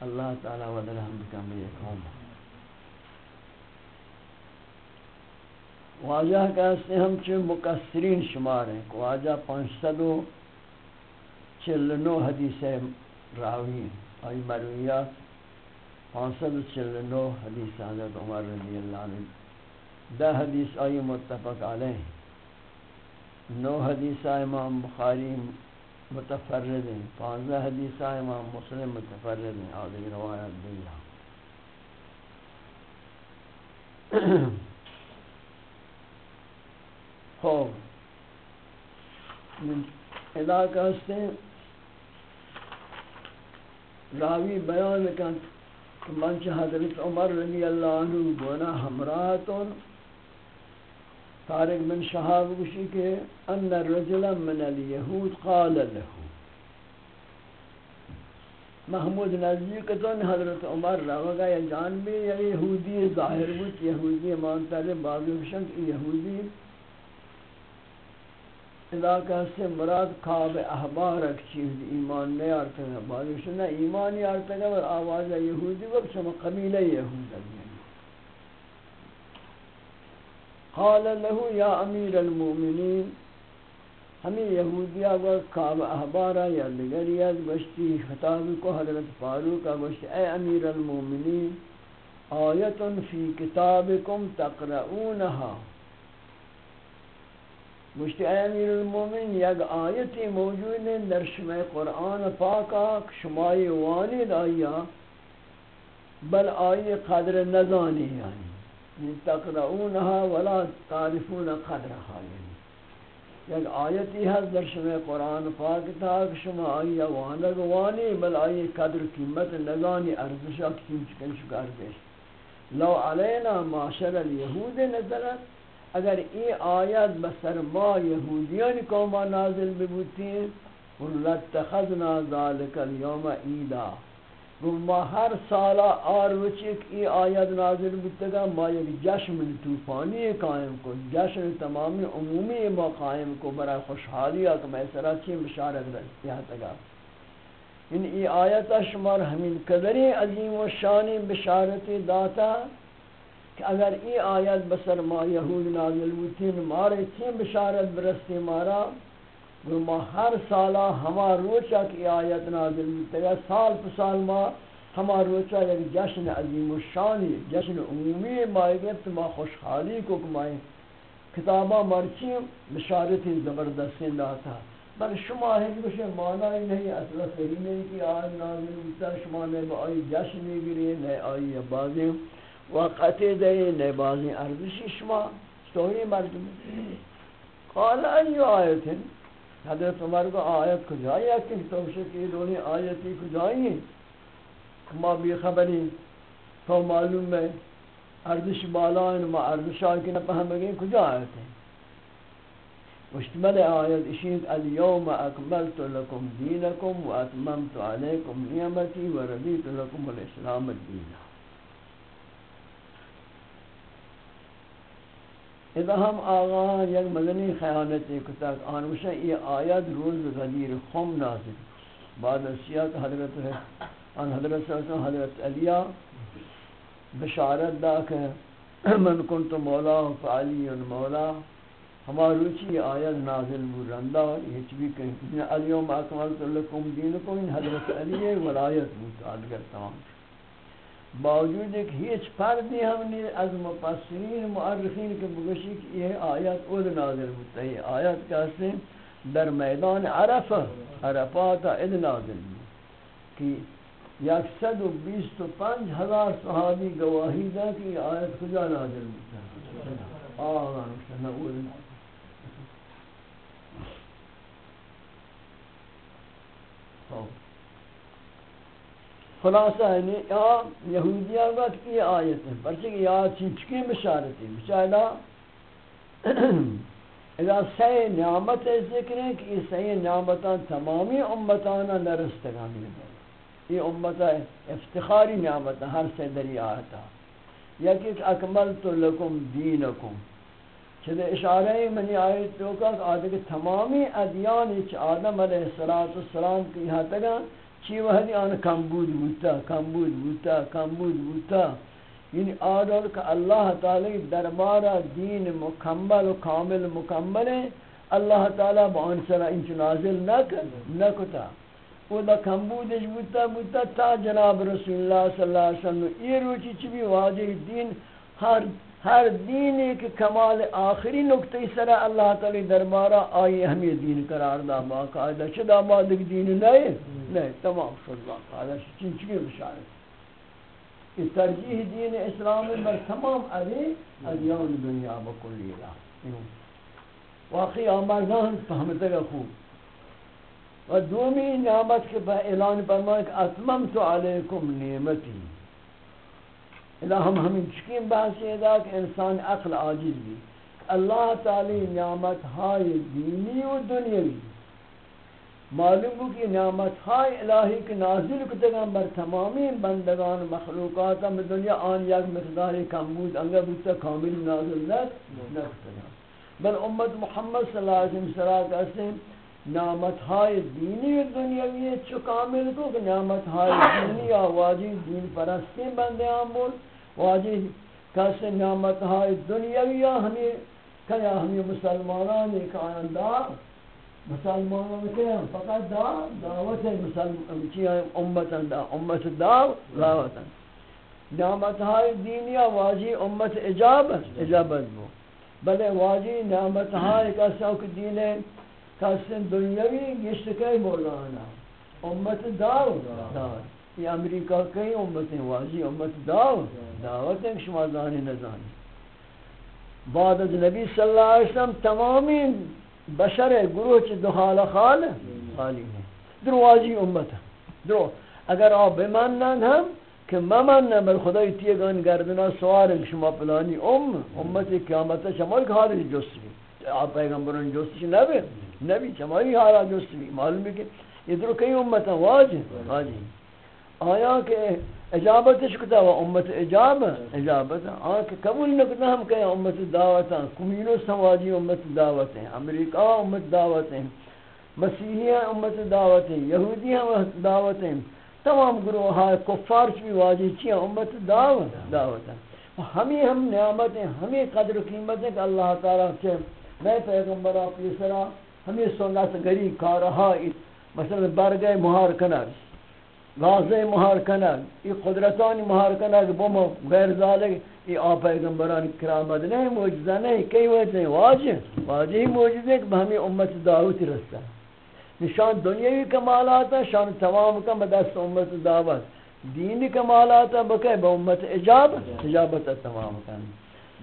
اللہ تعالی و در حمد کا میں ایک واجہ کہتے ہیں، ہم چھ مقصرین شمار ہیں۔ واجہ پانچ سد و چلنو حدیث راوی ہیں آئی مرویات پانچ سد و چلنو حدیث حضرت عمر رضی اللہ عنہ۔ دہ حدیث آئی متفق علیہ۔ نو حدیث امام بخاری متفرد ہیں۔ پانزہ حدیث امام مسلم متفرد ہیں۔ آدھے روایت دیلہ خوب۔ علاقہ سے راوی بیان کن منچ حضرت عمر رضی اللہ عنہ گونا ہمراہتون، طارق بن شہاب گوشی کہ ان الرجل من الیہود قال له. محمود نزدیکتون حضرت عمر روگا یا یعنی جانبی یا یعنی یہودی ظاہر بود، یہودی مانتا لے بازو بشن، یہودی اذا کہتے مراد خواب احبار ایک چیز، ایمان نہیں آرتا ہے بازو بشن ایمان نہیں آرتا ہے اور آواز یہودی وقت شما قبیلہ یہود قال له یا امیر المؤمنین، ہمیں یہودیہ کو کعب احبارہ یا لگریت گوشتی خطاب کو حضرت فاروق گوشتی، اے امیر المومنین آیت فی کتابکم تقرؤونها گوشتی امیر المومنین یک آیتی موجود ہے در شمع قرآن پاکا شمائی وانید آیا بل آئی قدر نزانی یعنی من تقرؤونها ولا تعرفون قدرها یعنی یک آیتی هست در شما قرآن پاک تا که شما آئی وانگ وانی بل آئی قدر قیمت نگانی ارزشا کتیم چکن شکار بیش لو علینا معاشر الیهود نزلت اگر این آیت بسر ما یهودیان کوما نازل ببوتی لتخذنا ذالک اليوم ایدا ما ہر سالہ آر وچک ای آیت نازل بتگا ما یک جشن طوفانی قائم کو، جشن تمامی عمومی ما قائم کو، برای خوشحالی کہ میں سرا چی بشارت رہا تگا ان ای آیت شمار ہمین قدری عظیم و شانی بشارت داتا کہ اگر ای آیت بسر ما یہود نازل بتین مارے چی بشارت برستی مارا ما ہر سالہ ہما روچا کی آیت نازل ملتا سال پر سال ما ہما روچا یک یعنی جشن عظیم الشانی جشن عمومی ما گفت ما خوشحالی کو کمائیں. کتابہ مرچی بشارت زبردستین داتا بل شما ہے کچھ معنی نہیں اصلا صحیح نہیں کہ آیت نازل ملتا شما نے با آئی جشن گری نئے آئی بازی وقت دے نئے بازی ارزشی شما توہی مرجم قال ایو آیتن حضرت عمر کو آیت کو جائے کہ تو شکی دونی آیتی کو جائیں ما بھی خبری. تو معلوم ہے ارزش بالائن ما ارزش آئی نہ پہم گئیں کجا آیت. ہے مشتمل آیت اشید اليوم اکملت لکم دینکم و اتممت علیکم نعمتی و رضیت لکم الاسلام الدینہ اذا ہم آغا یک مدنی خیانت کتاک آنوشا یہ آیات روز غدیر خم نازل. بعد اسیات حضرت ہے ان حضرت صلی اللہ علیہ وسلم، حضرت علیہ بشارت دا کہ من کنت مولا فعلی مولا. ہمارا روچی یہ آیت نازل بورندہ یہ چبی کہیں. الیوم اکملت لکم دینکم حضرت علیہ ولایت بود آدگر تمام. باوجود ایک ہیچ پردی ہم نے از مفسرین معرفین کے بگشی کہ یہ آیت اول نازل ہوتا ہے۔ آیت کہتے ہیں در میدان عرف عرفات اد نازل ہوتا کہ یک سد و بیست و پنج ہزار صحابی گواہی دا کہ یہ آیت کجا نازل ہوتا ہے۔ آغا نشتہ نقول نازل۔ Oh. خلاصہ ہے یا یہودیہ وقت کی آیت ہے؟ پرچہ کہ یا چنچکی بشارت ہے؟ بچائلہ اذا سی نعمت ذکر ہے کہ یہ سی نعمتان تمامی امتانا نرستگانی ہے یہ امتا افتخاری نعمت ہر سی دری آتا۔ یکی کہ اکملت لکم دینکم۔ چھتے اشارہ منی آیت تو کہ آدھے کہ تمامی ادیان چھ آدم علیہ السلام کی یہاں تگا چی وحدی آن کمبود بوتا کمبود بوتا کمبود بوتا یعنی آدھر کہ اللہ تعالی دربارہ دین مکمل و کامل مکمل ہے اللہ تعالی با انسرا انچ نازل نکتا او دا کمبودش بوتا بوتا تا جناب رسول اللہ صلی اللہ علیہ وسلم یہ روچی چی بھی واجہ دین ہر ہر دین ایک کمال آخری نکتے سرا اللہ تعالی دربارہ آئی ہمیں دین قرار دا باقاعدہ چدا بعد دین نہیں نہیں تمام شد باقاعدہ چنچگی بشارت اس ترجیح دین اسلام بر تمام علی ادیان دنیا بکلی را واقعی آمرزان فهمتے گا خوب۔ و دومی نعمت کے اعلان فرمائے کہ اتممت علیکم نعمتی۔ الہ ہم ہمیں چکیم بحث یہ دا کہ انسان عقل عاجز بھی، اللہ تعالی نعمت ہائے دینی و دنیاوی معلوم ہو کہ نعمت ہائے الہی کے نازل کتگان بر تمامی بندگان، مخلوقات میں دنیا آن یک مقدار کم بود انگا بودتا کامل نازل نت نکتگان بل امت محمد صلی اللہ علیہ وسلم سرا کہتے نعمت ہائے دینی و دنیاوی چو کامل کو کہ نعمت ہائے دینی آوازی دین پرستی بندے آمول واجی کسی نعمت ہائے دنیاوی ہمیں کیا ہمیں مسلمانان ایک آیان دا، مسلمانان کیا فقط دا، دعوت ہے مسلمان چیئے امت دا امت دا، دعوت نعمت ہائے دینیا واجی امت اجابت اجابت بو بلے واجی نعمت ہائے کسی اوک دین کسی دنیاوی گشت کئی مولانا، امت داو دعوت۔ یہ امریکہ کئی امتیں واجی امت داو دعوت ہے شما زانی نزانی بعد از نبی صلی اللہ علیہ وسلم تمامی بشر گروہ چی دو حال خال خالی ہیں۔ دروازی امت درو، اگر آپ بمانن ہم کہ ممنن بل خدای تیگان گردنا سوار شما پلانی ام، امت قیامت شما ایک حال جس بھی آپ پیغمبران جس نبی نبی شما ہی حالا جس بھی معلوم ہے کہ یہ درو کئی امت واجب واجب آیا کہ اجابتش کتا و امت اجاب اجابت آن کہ قبول نکتا ہم کہ امت دعوت ہیں۔ کمیونسٹ واجی امت دعوت ہیں۔ امریکہ امت دعوت ہیں۔ مسیحی امت دعوت ہیں۔ یہودی امت دعوت ہیں۔ تمام گروہ ہاں کفار چوی واجی چی امت دعوت دعوت ہیں۔ ہمیں ہم نعمت ہیں۔ ہمیں قدر و قیمت ہیں کہ اللہ تعالیٰ کہ میں پیغمبر آپ یہ سرا ہمیں سنت گری کارہا مثلا برگئے مہار کنر واضح مہار کنگ یہ قدرتانی مہار کنگ بومو غیر ذالک یہ آپ پیغمبران کرامت نہیں موجزہ نہیں. کئی وقت نہیں واجہ واجہ ہی موجزہ ہے کہ امت دعوت رستا. نشان دنیاوی کمالات شان تمام کا مدست امت دعوت. دینی کمالات ہے بکے با امت اجابت. اجابت تمام کا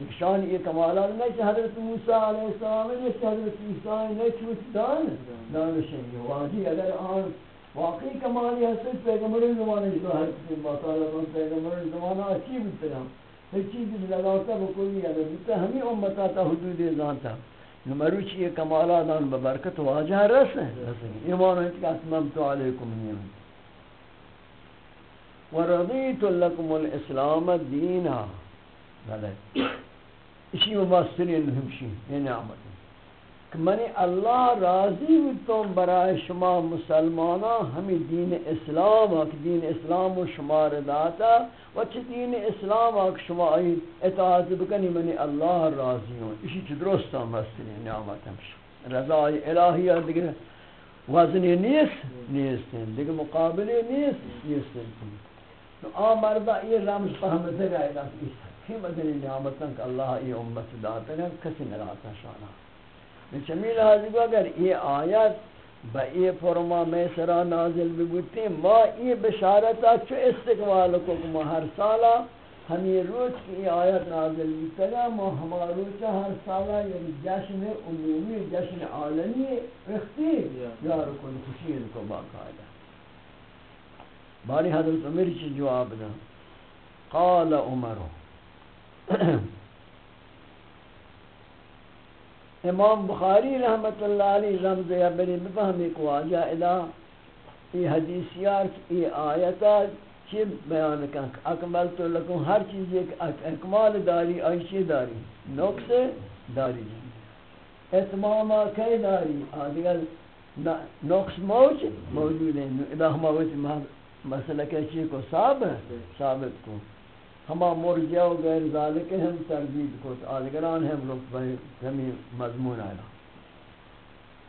نشان یہ کمالات نہیں کہ حضرت موسیٰ علیہ السلام نے حضرت عیسیٰ نے چوت دان. دانشنی واجی اگر آن واقعی کمالی حسد پیغمبر زمانے جو ہر کسی باقالا کن پیغمبر زمانہ اچھی بودتے ہر چیز بھی بکلی اگر بودتا ہمیں امتا تا حدود ازان تھا نمروچ یہ کمالا دان ببرکت واجہ رس ہیں ایمان ہے کہ اسممتو علیکم نیم ورضیت لکم الاسلام دینا اسی مباسترین ہمشی یہ نعمت کہ منی اللہ راضی تم برای شما مسلمانا ہمیں دین اسلام اک دین اسلام و شمار داتا و چھ دین اسلام اک شما ای اطاعت بکنی منی اللہ راضی ہوں۔ اسی چھ درست ہم بستنی نعمت ہمشہ رضای الہی دیگر وزنی نیست نیست دیگر مقابلی نیست نیست تو آ مردہ، یہ رمز فهمتے گئے گا۔ کہ مدنی نعمتاں کہ اللہ ای امت داتا ہے، کسی نراتا شانا۔ چمیل حاضر کو اگر یہ آیت با یہ فرما میں سرا نازل ببوتی ما یہ بشارتا چو استقبال کو کہ ہر سالا ہم یہ روز کی یہ آیت نازل بیتگا ما ہما روچا ہر سالا یعنی جشن عمومی جشن عالمی رختی یار کن خوشی کو باقاعدہ۔ باری حضرت عمر چی جواب دا قال عمرو امام بخاری رحمت اللہ علیہ رمز یا بنی بفہمی کو آجا ادا یہ حدیثیات، یہ آیتات چی بیان کن اکمل تو لکن ہر چیز ایک اکمال داری، آئیشی داری، نقص داری اتماما کئی داری، آدھگر نقص موج موجود ہے۔ ادا ہماویت مسئلہ کہچی کو ثابت ثابت کو۔ ہما مرجع و غیر ذالک ہم تردید کو آدگران ہم لوگ ہمیں مضمون آیا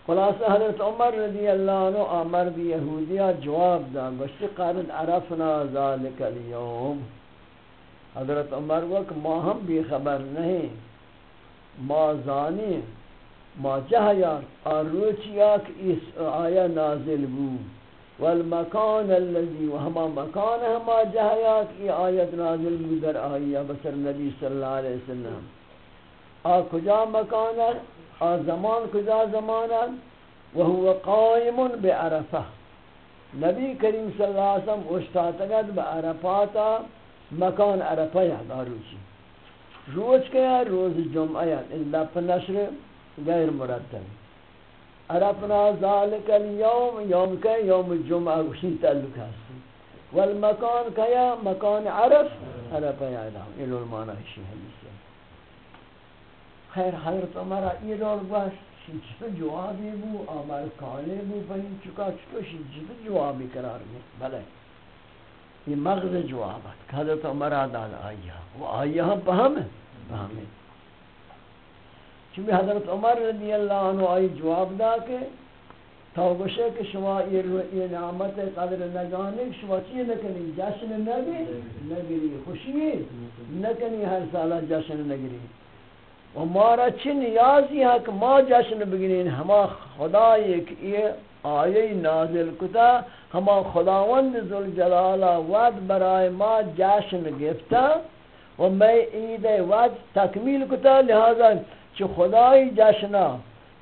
خلاصہ حضرت عمر رضی اللہ عنہ آمر بھی یہودیہ جواب دا گوشتی قرد عرفنا ذالک اليوم حضرت عمر کو کہ ما ہم بھی خبر نہیں، ما زانی، ما جہیا آروچیا کہ اس آیا نازل بود والمکان الذي وهما مکان ہما جہیا کی آیت نازل مدر آیا بسر نبی صلی اللہ علیہ وسلم. آ کجا مکان آ زمان کجا زمان وهو قائم بعرفہ. نبی کریم صلی اللہ علیہ وسلم اشتاتگد بعرفاتا مکان عرفہ داروچی. روز کیا روز جمعہ اللہ پر نشر غیر مرتب. عرفنا ذالک اليوم، یوم کا یوم جمعہ گوشی تعلق ہے والمکان کیا مکان عرف عرفہ یا دام یہ لول معنی ہے حدیث خیر حضرت عمر یہ لول باش چطور جوابی بو آمار کانے بو بہن چکا چطور چطور جوابی قرار میں بلے یہ مغز جوابت. حضرت عمر آداد آئیہ وہ آئیہ ہم پہم ہے پہم ہے چونکہ حضرت عمر رضی اللہ عنہ آئی جواب دا کہ توگوشے کہ شما یہ نعمت قدر نگانے شما چیئے نکنی جشن نگی نگری خوشی نکنی ہر سالہ جشن نگری و مارا چی نیازی ہے کہ ما جشن بگنین؟ ہما خدای کہ یہ آیه نازل کتا، ہما خداوند ذوالجلالہ ود برای ما جشن گفتا، و میں عید ود تکمیل کتا، لہذا چی خدای جشنا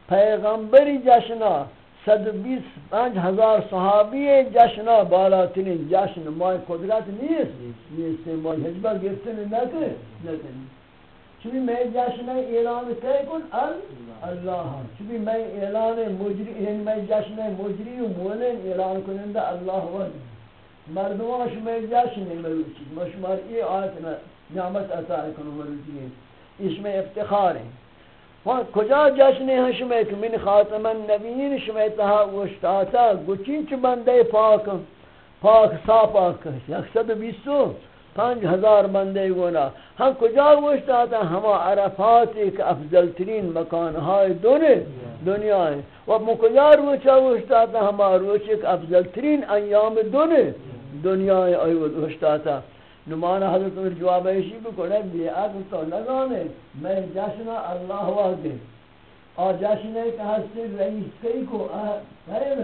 پیغمبری جشنا صد بیس پنج ہزار صحابی جشنا بالاترین جشن مای قدرت نیست نیست مای حجبہ گفتن نکر نکر چوی میں جشن اعلان کہے کن؟ اللہ چوی میں اعلان مجری یعنی میں جشن مجری و مولن اعلان کنندہ اللہ ود مردمان شما جشن مروچی مشمار ای آیت نعمت عطا کنو مروچی اس میں افتخار ہیں وہاں کجا جشن ہیں شما کہ من خاتم النبیین شما تہا وشتاتا. گچین چو بندے پاک پاک صاف آکھ یک سد بیسو پانچ ہزار بندے گونا. ہم کجا گوشتا تھا ہما عرفات ایک افضل ترین مکان ہائے دونے دنیا ہے و مکجا روچا گوشتا تھا ہما روچ ایک افضل ترین ایام دونے دنیا ہے ایو گوشتا تھا نمانا حضرت عمر جواب ایشی بکنے بی عقل تو نگانے میں جشن اللہ وحدے۔ اور جشن ایک حسن رئیس کئی کو؟ ہے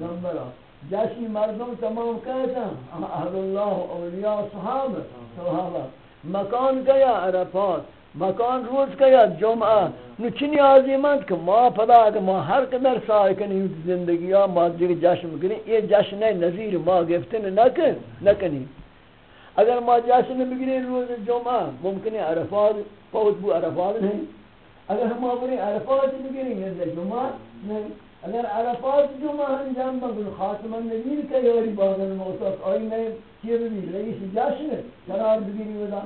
نمبرہ جیسی مردم تمام کہتا اہل اللہ اولیاء صحابہ صحابہ۔ مکان کیا، عرفات؟ مکان روز کیا، جمعہ؟ نو چنی عظیمت کہ ما پدا کہ ما ہر قدر سائے کنی زندگی ما دیگر جشن کنی۔ یہ جشن نظیر ما گفتن نکن نکنی اگر ما جشن بگیری روز جمعہ، ممکن عرفات پہت بو عرفات نہیں۔ اگر ہم آبری عرفات بگیری یعنی روز جمعہ نہیں۔ اگر عرفات جمعہ انجام بگل خاتم النبیل کا یاری باغن موسیق آئی میں چیئے بھی رئیس جشن قرار بگیری ودا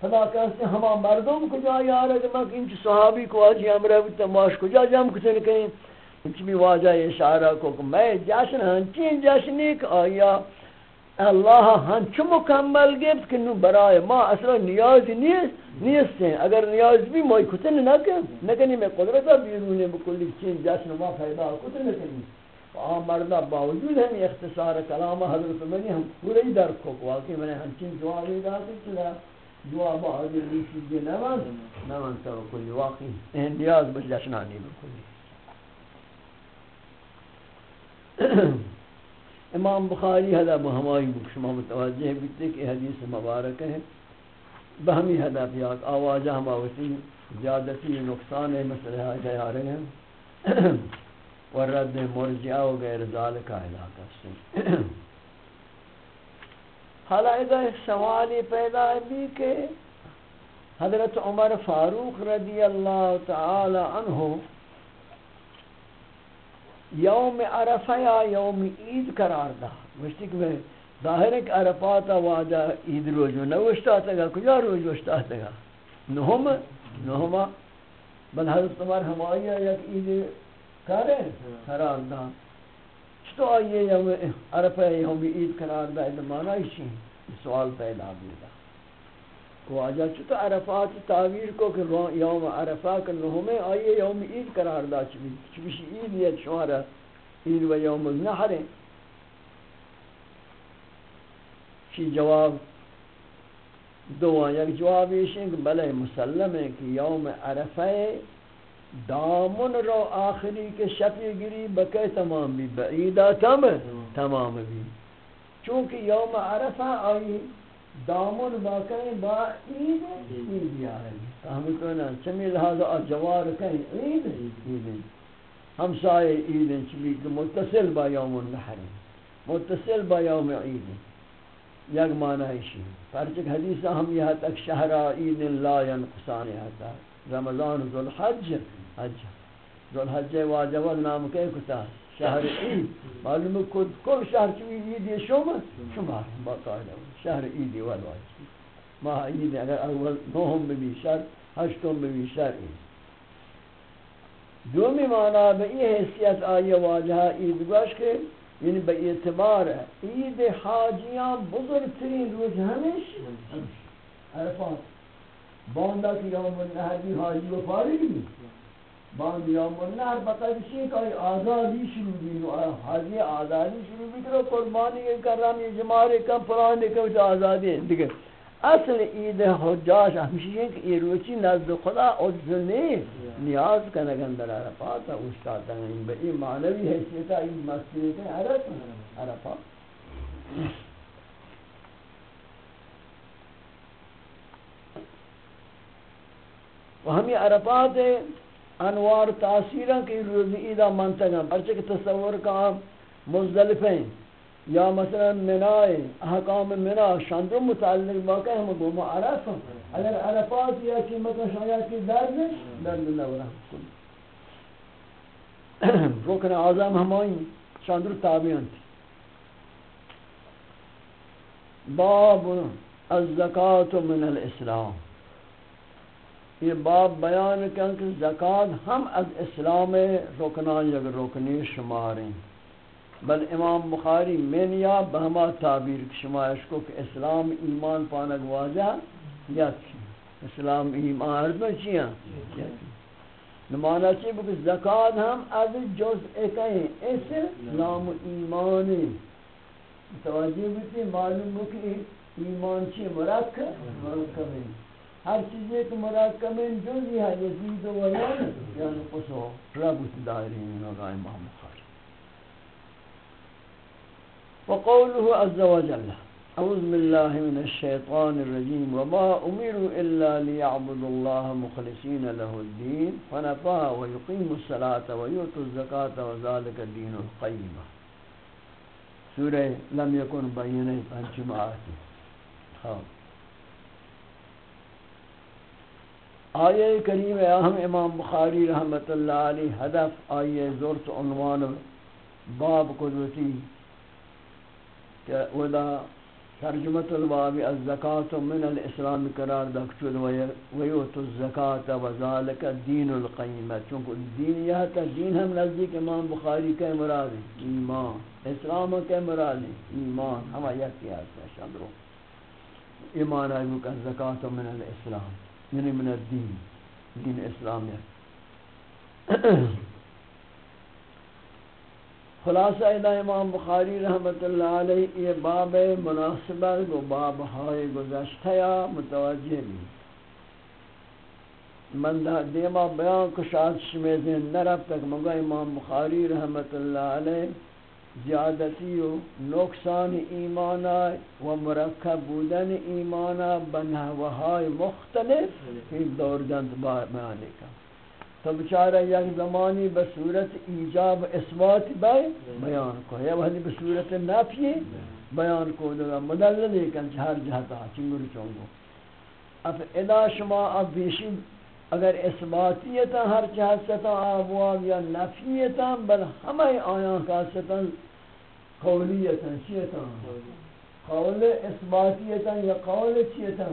خدا کہتے ہیں ہما مردم کجا یارا کہ مک انچ صحابی کو آجی امرہ بھی تماش کجا جم کتن کہیں۔ انچ بھی واجہ اشارہ کو کہ میں جشن ہنچین ہاں، جشن ایک آیا۔ اللہ ہاں ہن چو مکمل گفت کہ نو برای ما اصلا نیاز نیست نیست ہیں اگر نیاز بھی ما کتن نکن، نکنی میں قدرتا بیرونی بکلی چین جشن ما پیدا کتن نکنی۔ آن مردہ باوجود ہم اختصار کلام حضرت منی ہم پورے درک کو واقعی میں نے ہم چین جوابی دا کہ چلا جواب حضر لیسی جی نمان نمان تو کلی واقعی این نیاز بس جشنانی بکلی۔ امام بخاری حدا ہماری شما متوجہ بیتے کہ حدیث مبارک ہے بہمی حدا پیاک آوازہ ہم آوازی زیادتی نقصان ہے مسئلہ آجا آ رہے ہیں۔ ورد مرجعہ و غیر ذالکہ علاقہ سے حالا اذا سوالی پیدا بھی کہ حضرت عمر فاروق رضی اللہ تعالی عنہ یوم عرفہ یا یوم عید قرار دا مشتی کہ ظاہر ہے کہ عرفات واجہ عید روز میں نوشتا تگا کجا روز وشتا تگا نہم نہما بل حضرت عمر ہمائیہ یک عید کرے قرار دا چطو آئیے یوم عرفہ یوم عید قرار دا ادمانا ہی سوال پیدا بیدا واجہ چطو عرفات تعبیر کو کہ یوم عرفہ کا نہمے آئیے یوم عید قرار دا چبی چبیش عید یا شوارا عید و یوم النحر چی جواب؟ دو یک جواب یہ کہ بلے مسلم ہے کہ یوم عرفہ دامن رو آخری کے شفی گری بکے تمام بھی بعیدہ تم تمام بھی۔ چونکہ یوم عرفہ آئی دامن باقی با عید عید ہے ہم کو نا چمی لہذا جوار کہیں عید عید ہم سائے عید. چمی کہ متصل با یوم النحر متصل با یوم عید. یک معنی شی. پرچک حدیث ہم یہ تک شہر عید لا ینقصان ہے رمضان ذو الحج حج. ذو الحج واجب نام کے کتا شہر عید. معلوم ہے شہر چوی عید یہ شما شما باقاعدہ شہر عید والواجب ماہ عید اگر اول نوہم بھی شہر ہشتم بھی شہر عید. دومی معنی به این حیثیت آیه واجه عید گوش که یعنی به اعتبار عید حاجیان بزرگترین روز همیش عرفات باندا که یوم النهر بی حاجی و فارغ بی باند یوم النهر بقیدشی که آزادی شروع بی حاجی آزادی شروع بی کرو قربانی کرم یہ جمارے کم پرانے کم آزادی دیکھ اصل عید حجاج ہمیشہ ہے کہ یہ روچی نزد خدا عجز نہیں، نیاز کنگن در عرفات استاد ہیں بے، این معنوی حیثیت عید مسجد ہے عرف عرفات۔ و ہمی عرفات انوار تاثیرہ کی روز عیدہ منتگا پرچہ کہ تصور کا مزدلفیں یا مثلا منائے احکام منا شاندر متعلق باقی ہم گوما عرف اگر عرفات یا کی مثلا شاید کی درد درد اللہ نورا رکن اعظم ہمائیں شاندر تابعان تھی۔ باب الزکاة من الاسلام۔ یہ باب بیان کہ زکاة ہم از اسلام رکنان یک رکنی شماریں۔ بل امام بخاری من یا بہما تعبیر شمایش کو کہ اسلام ایمان پانک واجہ یکی اسلام ایمان عرض اردو چیاں نمانا چی بکہ زکاة ہم از جز اکہیں اسلام ایمان توجہ بیتی معلوم بکی ایمان چی مرکب؟ مرکب ہے ہر چیز ایک مرکب ہے جزی ہے یزید و یعنی قصو ربط دائری من آقا امام بخاری وقوله عز وجل أعوذ بالله من الشيطان الرجيم وما أمروا إلا ليعبدوا الله مخلصين له الدين فنفاه ويقيموا الصلاة ويؤتوا الزكاة وذلك الدين القيمة سورة لم يكن بينه پنچماتی خواب آیه کریم اہم امام بخاری رحمت اللہ علیہ هدف آیه زورت عنوان باب قدرتی کہ ودا ترجمت الباب الزکاة من الاسلام قرار دکتل ویوت الزکاة وذالک دین القیمت چونکہ دین یہ تا دین ہم نزدیک امام بخاری کے مراد ایمان، اسلام کے مراد ایمان، ہم آیت کی آیت ہے شامرو ایمان آئیو کہ الزکاة من الاسلام۔ یعنی من الدین، دین اسلامیت خلاصہ ادا امام بخاری رحمت اللہ علیہ، یہ باب مناسبت گو باب ہائے گزشتیا متوجہ بھی۔ من دیما بیان کشاد شمیزین نرب تک مگا امام بخاری رحمت اللہ علیہ زیادتی و نقصان ایمانا و مرکب بودن ایمانا بنحوهای مختلف این دور جند بیانی کن تو بچارہ یک زمانی بصورت ایجاب اثبات بای بیان کو یا وحدی بصورت نفی بیان کو دگا مدلل لیکن ہر جہتا چنگر چونگو اب ادا شما اب بیشی اگر اثباتیتا ہر چہستا آبواب یا نفیتا بل ہمیں آیاں کاستا قولیتا چیتا قول اثباتیتا یا قول چیتا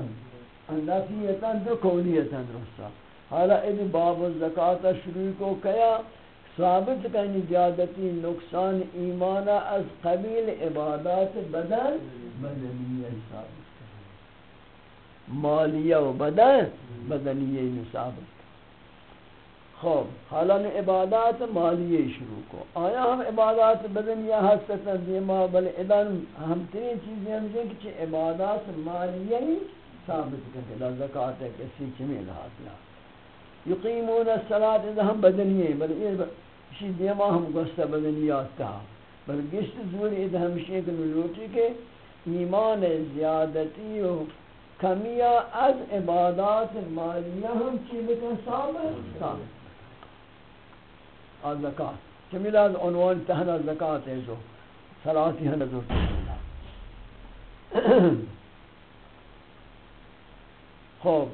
نفیتا دو قولیتا درستا حالا ان باب الزکاة شروع کو کیا؟ ثابت کنی زیادتی نقصان ایمان از قبیل عبادات بدن بدنیہ ثابت۔ کنی مالیہ و بدن، بدنیہ ثابت خوب حالا عبادات مالیہ شروع کو۔ آیا ہم عبادات بدنیہ حستا دیما بل ادن ہم تین چیزیں ہم جن کہ عبادات مالیہ ثابت کنی زکاة ہے، کسی چمی لحاظ لحاظ یقیمون الصلاة اذا ہم بدنی بل یہ شی دیما ہم گوشتا بدنیات کا۔ بل گشت زوری اذا ہم شیخ نلوٹی کے۔ ایمان زیادتی و کمیا از عبادات مالیہ ہم چی بکن ثابت ثابت آز زکاة چمیل از عنوان تہنا زکاة ہے جو صلاتی ہن زور خوب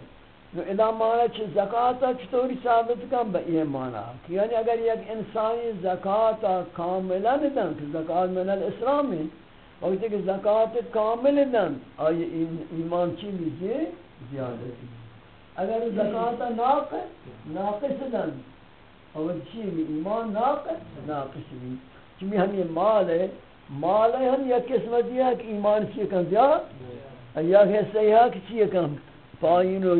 نو ادا مانا چھ زکاة چطوری ثابت کن با یہ مانا یعنی اگر یک انسانی زکاة کاملا ندن، کہ زکاة من الاسلام ہے وقتی کہ زکاة کامل دن آئی ایمان چی لیجیے زیادتی اگر زکاة ناقص ناقص دن اور چی ایمان ناقص ناقص بھی چمی ہمیں مال ہے مال ہے ہم یک قسمت ہے کہ ایمان چی کن زیاد یا حصہ ہے کہ چی کن پائین و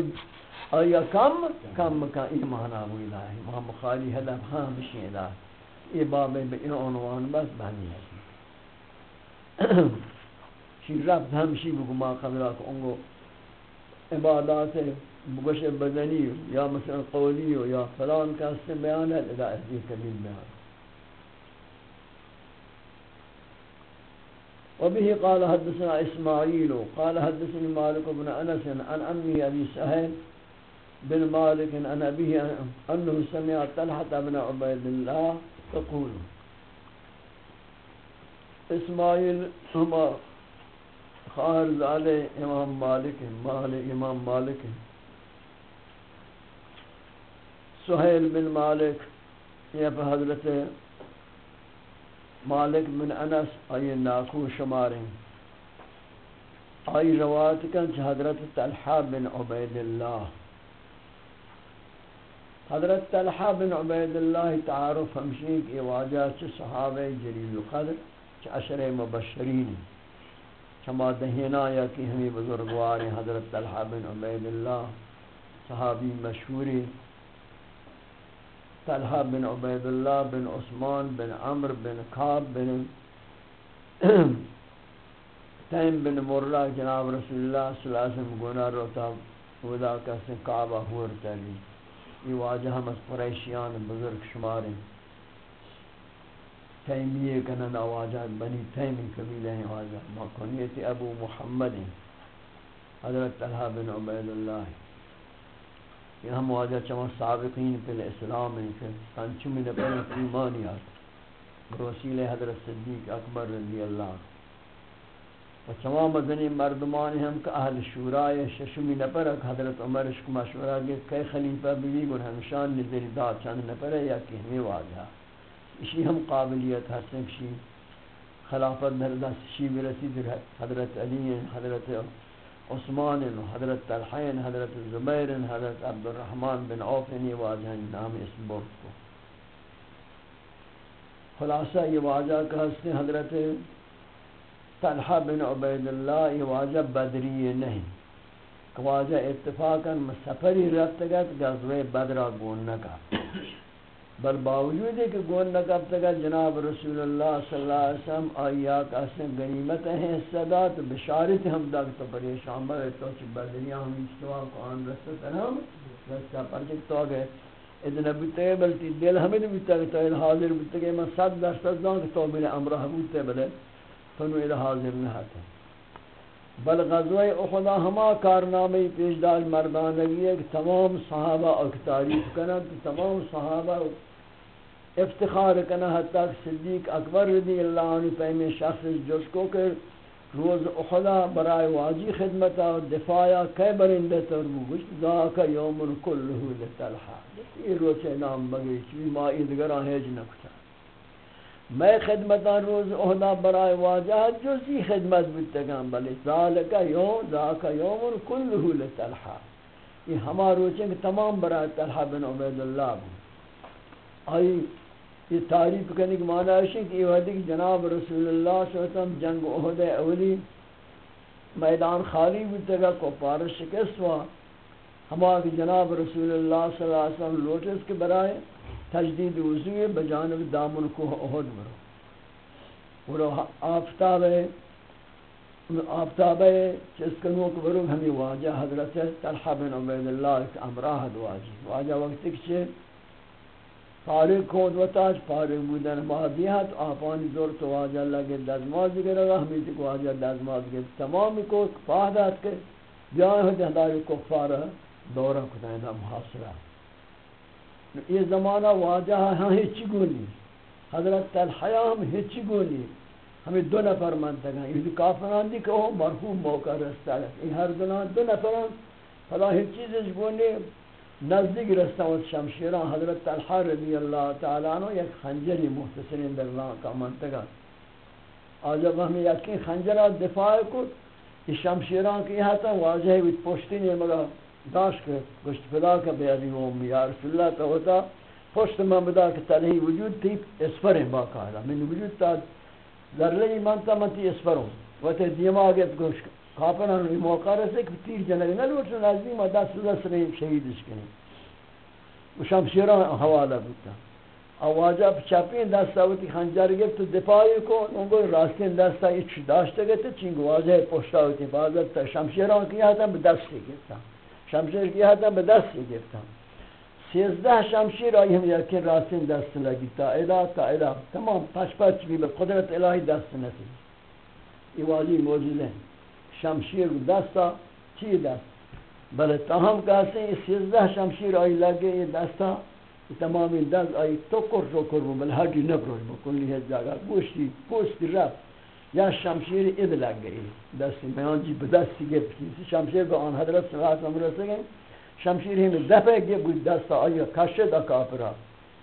آیا کم کم کا ایمان آوی لائی وہاں مخالی حدب ہاں بشین لائی یہ بابے بے این عنوان بس بہنی ہے شی رفت ہمشی بگو ما قبل آکو انگو عبادات بگوش بدنی یا مثلا قولی یا فلان کا اس بیان ہے ادا احضی کبیل بیان وبه قال حدثنا اسماعيل قال حدثني مالك بن انس عن امي ابي سهيل بن مالك عن أبيه أنه سمع طلحة بن عبيد الله تقول اسماعیل ہما خارز علی امام مالک مالک امام مالک سہیل بن مالک، یہ حضرت مالک بن انس آئی ناکو شماریں آئی روایت کن حضرت طلحہ بن عبید اللہ حضرت طلحہ بن عبید اللہ تعارف ہمشی کی واجہ چھ صحابہ جلیل القدر چھ عشر مبشرین چما دہینا یا کی ہمیں بزرگوار حضرت طلحہ بن عبید اللہ، صحابی مشہوری، طلحہ بن عبید اللہ بن عثمان بن عمر بن خاب بن تیم بن مرہ، جناب رسول اللہ صلی اللہ علیہ وسلم گناہ روتا ودا کسی کعبہ ہور تلی۔ یہ واجہ ہم از قریشیان بزرگ شماریں تیمیہ کنن آواجہ بنی تیمی قبیلہ ہیں واجہ مکنیت ابو محمد حضرت طلحہ بن عبید اللہ یہ ہم واجہ چما سابقین پہ اسلام ہیں، کہ پنچمی نبی ایمانیات بوسیل حضرت صدیق اکبر رضی اللہ عنہ۔ و چما مدنی مردمان ہم کہ اہل شورای ششمی نپرک حضرت عمر عشق مشورہ گے کئی خلیفہ بھی گن ہمشان نظر داد چند نپرے یا کہ ہمیں واجہ اسی ہم قابلیت حسن کشی خلافت نردہ شی برسید حضرت علی حضرت عثمان حضرت طلحین حضرت زبیر حضرت عبد الرحمن بن عوف یہ واجہ نام اس بورت کو۔ خلاصہ یہ واجہ کا حسن حضرت طلحہ بن عبید اللہ یہ واجہ بدری نہیں۔ کہ واجہ اتفاقا سفری رفتگت غزوہ بدرہ گوننگا بل باوجود ہے کہ گوننگا ابتگت جناب رسول اللہ صلی اللہ علیہ وسلم آیات اسن غنیمت ہیں صدات بشارت ہم داک تو پریشان بر تو چ بدریاں ہم استوا کو ان رست ہم رستہ پر جک تو گئے اذن ابو تیبل تی دل ہمیں بھی تو حاضر بھی میں صد درصد دان کہ تو میرے امرہ ابو تیبل فنو الى حاضر نہ نہتا بل غزوہ اخدا ہما کارنامے پیش دال مردانگی ہے کہ تمام صحابہ اور تعریف کرنا تمام صحابہ افتخار کرنا حتی صدیق اکبر رضی اللہ عنہ پہمی شخص جس کو کہ روز اخدا برائے واجی خدمتا و دفاعا کئی برندہ تربو گشت ذاکا یوم کلہو لتلحا یہ روچ نام بگئی چوی ما ایدگران ہیج نکتا میں خدمتان روز اہدا برائے واجہ جزی خدمت بتگام بلی ذالک یوم، ذاک یوم کلہو لتلحا یہ ہما روچیں کہ تمام برائے تلحا بن عبید اللہ بھی آئی یہ تعریف کرنے کی معنی ہے کہ یہ وحدی کہ جناب رسول اللہ صلی اللہ علیہ وسلم جنگ اہد اولی میدان خالی بتگا کو پارش شکست ہوا۔ ہما کہ جناب رسول اللہ صلی اللہ علیہ وسلم لوٹس کے برائے تجدید وضوء بجانب دامن کو احد برو برو آفتاب ہے آفتاب ہے، جس کنو کو برو ہمیں واجہ حضرت طلحہ بن عبید اللہ ایک امراہ دواجی واجہ وقت چھے فارغ کود و تاج فارغ بودن مادیات آپانی دور تو واجہ لگے دزماز گرے گا ہمیں تک واجہ دزماز گرے تمامی کو فاہدات کے۔ بیان ہوتے ہداری کفار دورہ کتائنہ محاصرہ یہ زمانہ واجہ ہاں ہچی گونی۔ حضرت طلحہ ہم ہچی گونی۔ ہمیں دو نفر منتگ ہیں۔ یہ کافران دی کہ وہ مرحوم موقع رستا ہے۔ یہ ہر دو دو نفران۔ فلا ہی چیز اس نزدیک رستا و شمشیران حضرت طلحہ رضی اللہ تعالیٰ عنہ یک خنجری محتسرین در اللہ کا منتگا آجب ہمیں یقین خنجرات دفاع کو یہ شمشیران کی یہاں تا واضح ہے پوشتی نہیں مگا داشت کہ گشت پدا کا بیادی و یا رسول اللہ تا ہوتا. پشت من بدا کہ تلہی وجود تھی اسفر ہیں باقاعدہ. من وجود تا در لئی منتا منتی اسفر ہوں. و تے دیماغت گوش کافر هم موقع رسه که تیر جنگ نلوچن از این ما دست دست ریم شهیدش کنیم و شمشیران حواله بودن آواجا چاپین دست آوتی خنجر گرفت و دفاعی کن اون گوی راستین دست آوتی چی داشته گرفت چین گوازه پشت آوتی بازا تا شمشیران که یادم به دست گرفتم شمشیر که یادم به دست گرفتم سیزده شمشیر آیه هم یکی راستین دست لگی تا اله تا اله تمام پش پش قدرت الهی دست نسید ایوازی موجوده شمشیر دستا، چی دست؟ بله تا هم کسی سیزده شمشیر آئی لگه ای دستا تمام دست آئی تو کر رو کر بو بل حاجی نبروش بکلی ہے جاگا گوشتی، پوستی رفت، یا شمشیر اد لگ گئی دستی بیان جی بدستی گفت، کسی شمشیر به آن حضرت صلی اللہ علیہ وسلم شمشیر ہی میں دفع گئے بود دستا، آئی کشد اکاپرا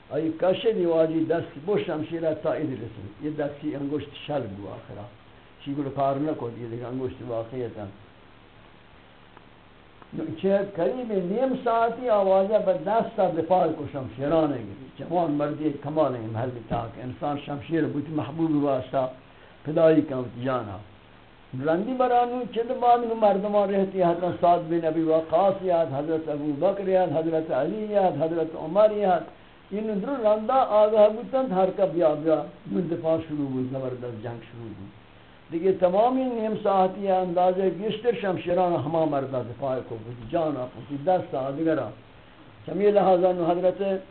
آئی کشد واجی دستی، بو شمشیر تا اد رسے، یہ دستی انگوشت شل بو آخرا چی کار نکو دیگه دیگه انگوشت واقعیتا. چه قریب نیم ساعتی آوازه به دست دفاع کو شمشیرانه گیری جوان مردی کمال این محل تاک. انسان شمشیر بود، محبوب واسطه. پدایی کن جانا. رندی برانو چند بعد مردمان رہتی حضرت سعد بن ابی وقاص یاد، حضرت ابو بکر یاد، حضرت علی یاد، حضرت عمر یاد. این در رندا آگاہ بودند ہر کا بیا بیا دفاع شروع بود، زبردست جنگ شروع بود. دیگه تمامی نیم ساعتی اندازه گشتر شمشیران همه مردا دفاع کو بود. جان آفوتی دست آدگرا چمی لحاظا حضرت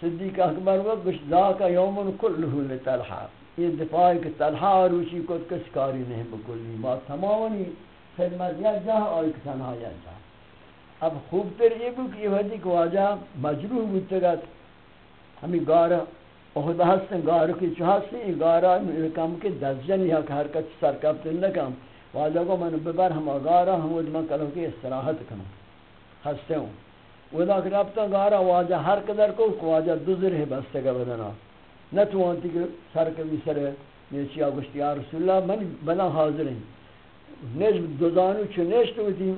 صدیق اکبر و گشت ذاک یومن کلہو لتلحا یہ دفاعی کہ تلحا روچی کو کس کاری نہیں بکلی ما تمامی خدمت یا جاہ اور ایک تنہا یا جاہ اب خوب تر یہ بھی کہ یہ حدی کو آجا مجروح بودتگت ہمیں گارہ احد هستن گارو که چه هستی این گارا کم که دزجن یا که حرکت سرکبت نکم واجه کو من ببر هم گارا هم من کلو که استراحت کنم خسته ہوں۔ ودا کہ رابطہ گارا واجہ ہر قدر کو واجہ دزر ہے بستے کا بدنا۔ نہ تو انتی کہ سر کبھی سر نیچی آگوشتی یا رسول اللہ من بنا حاضر ہیں۔ نیش دوزانو چو نیش تو تھی۔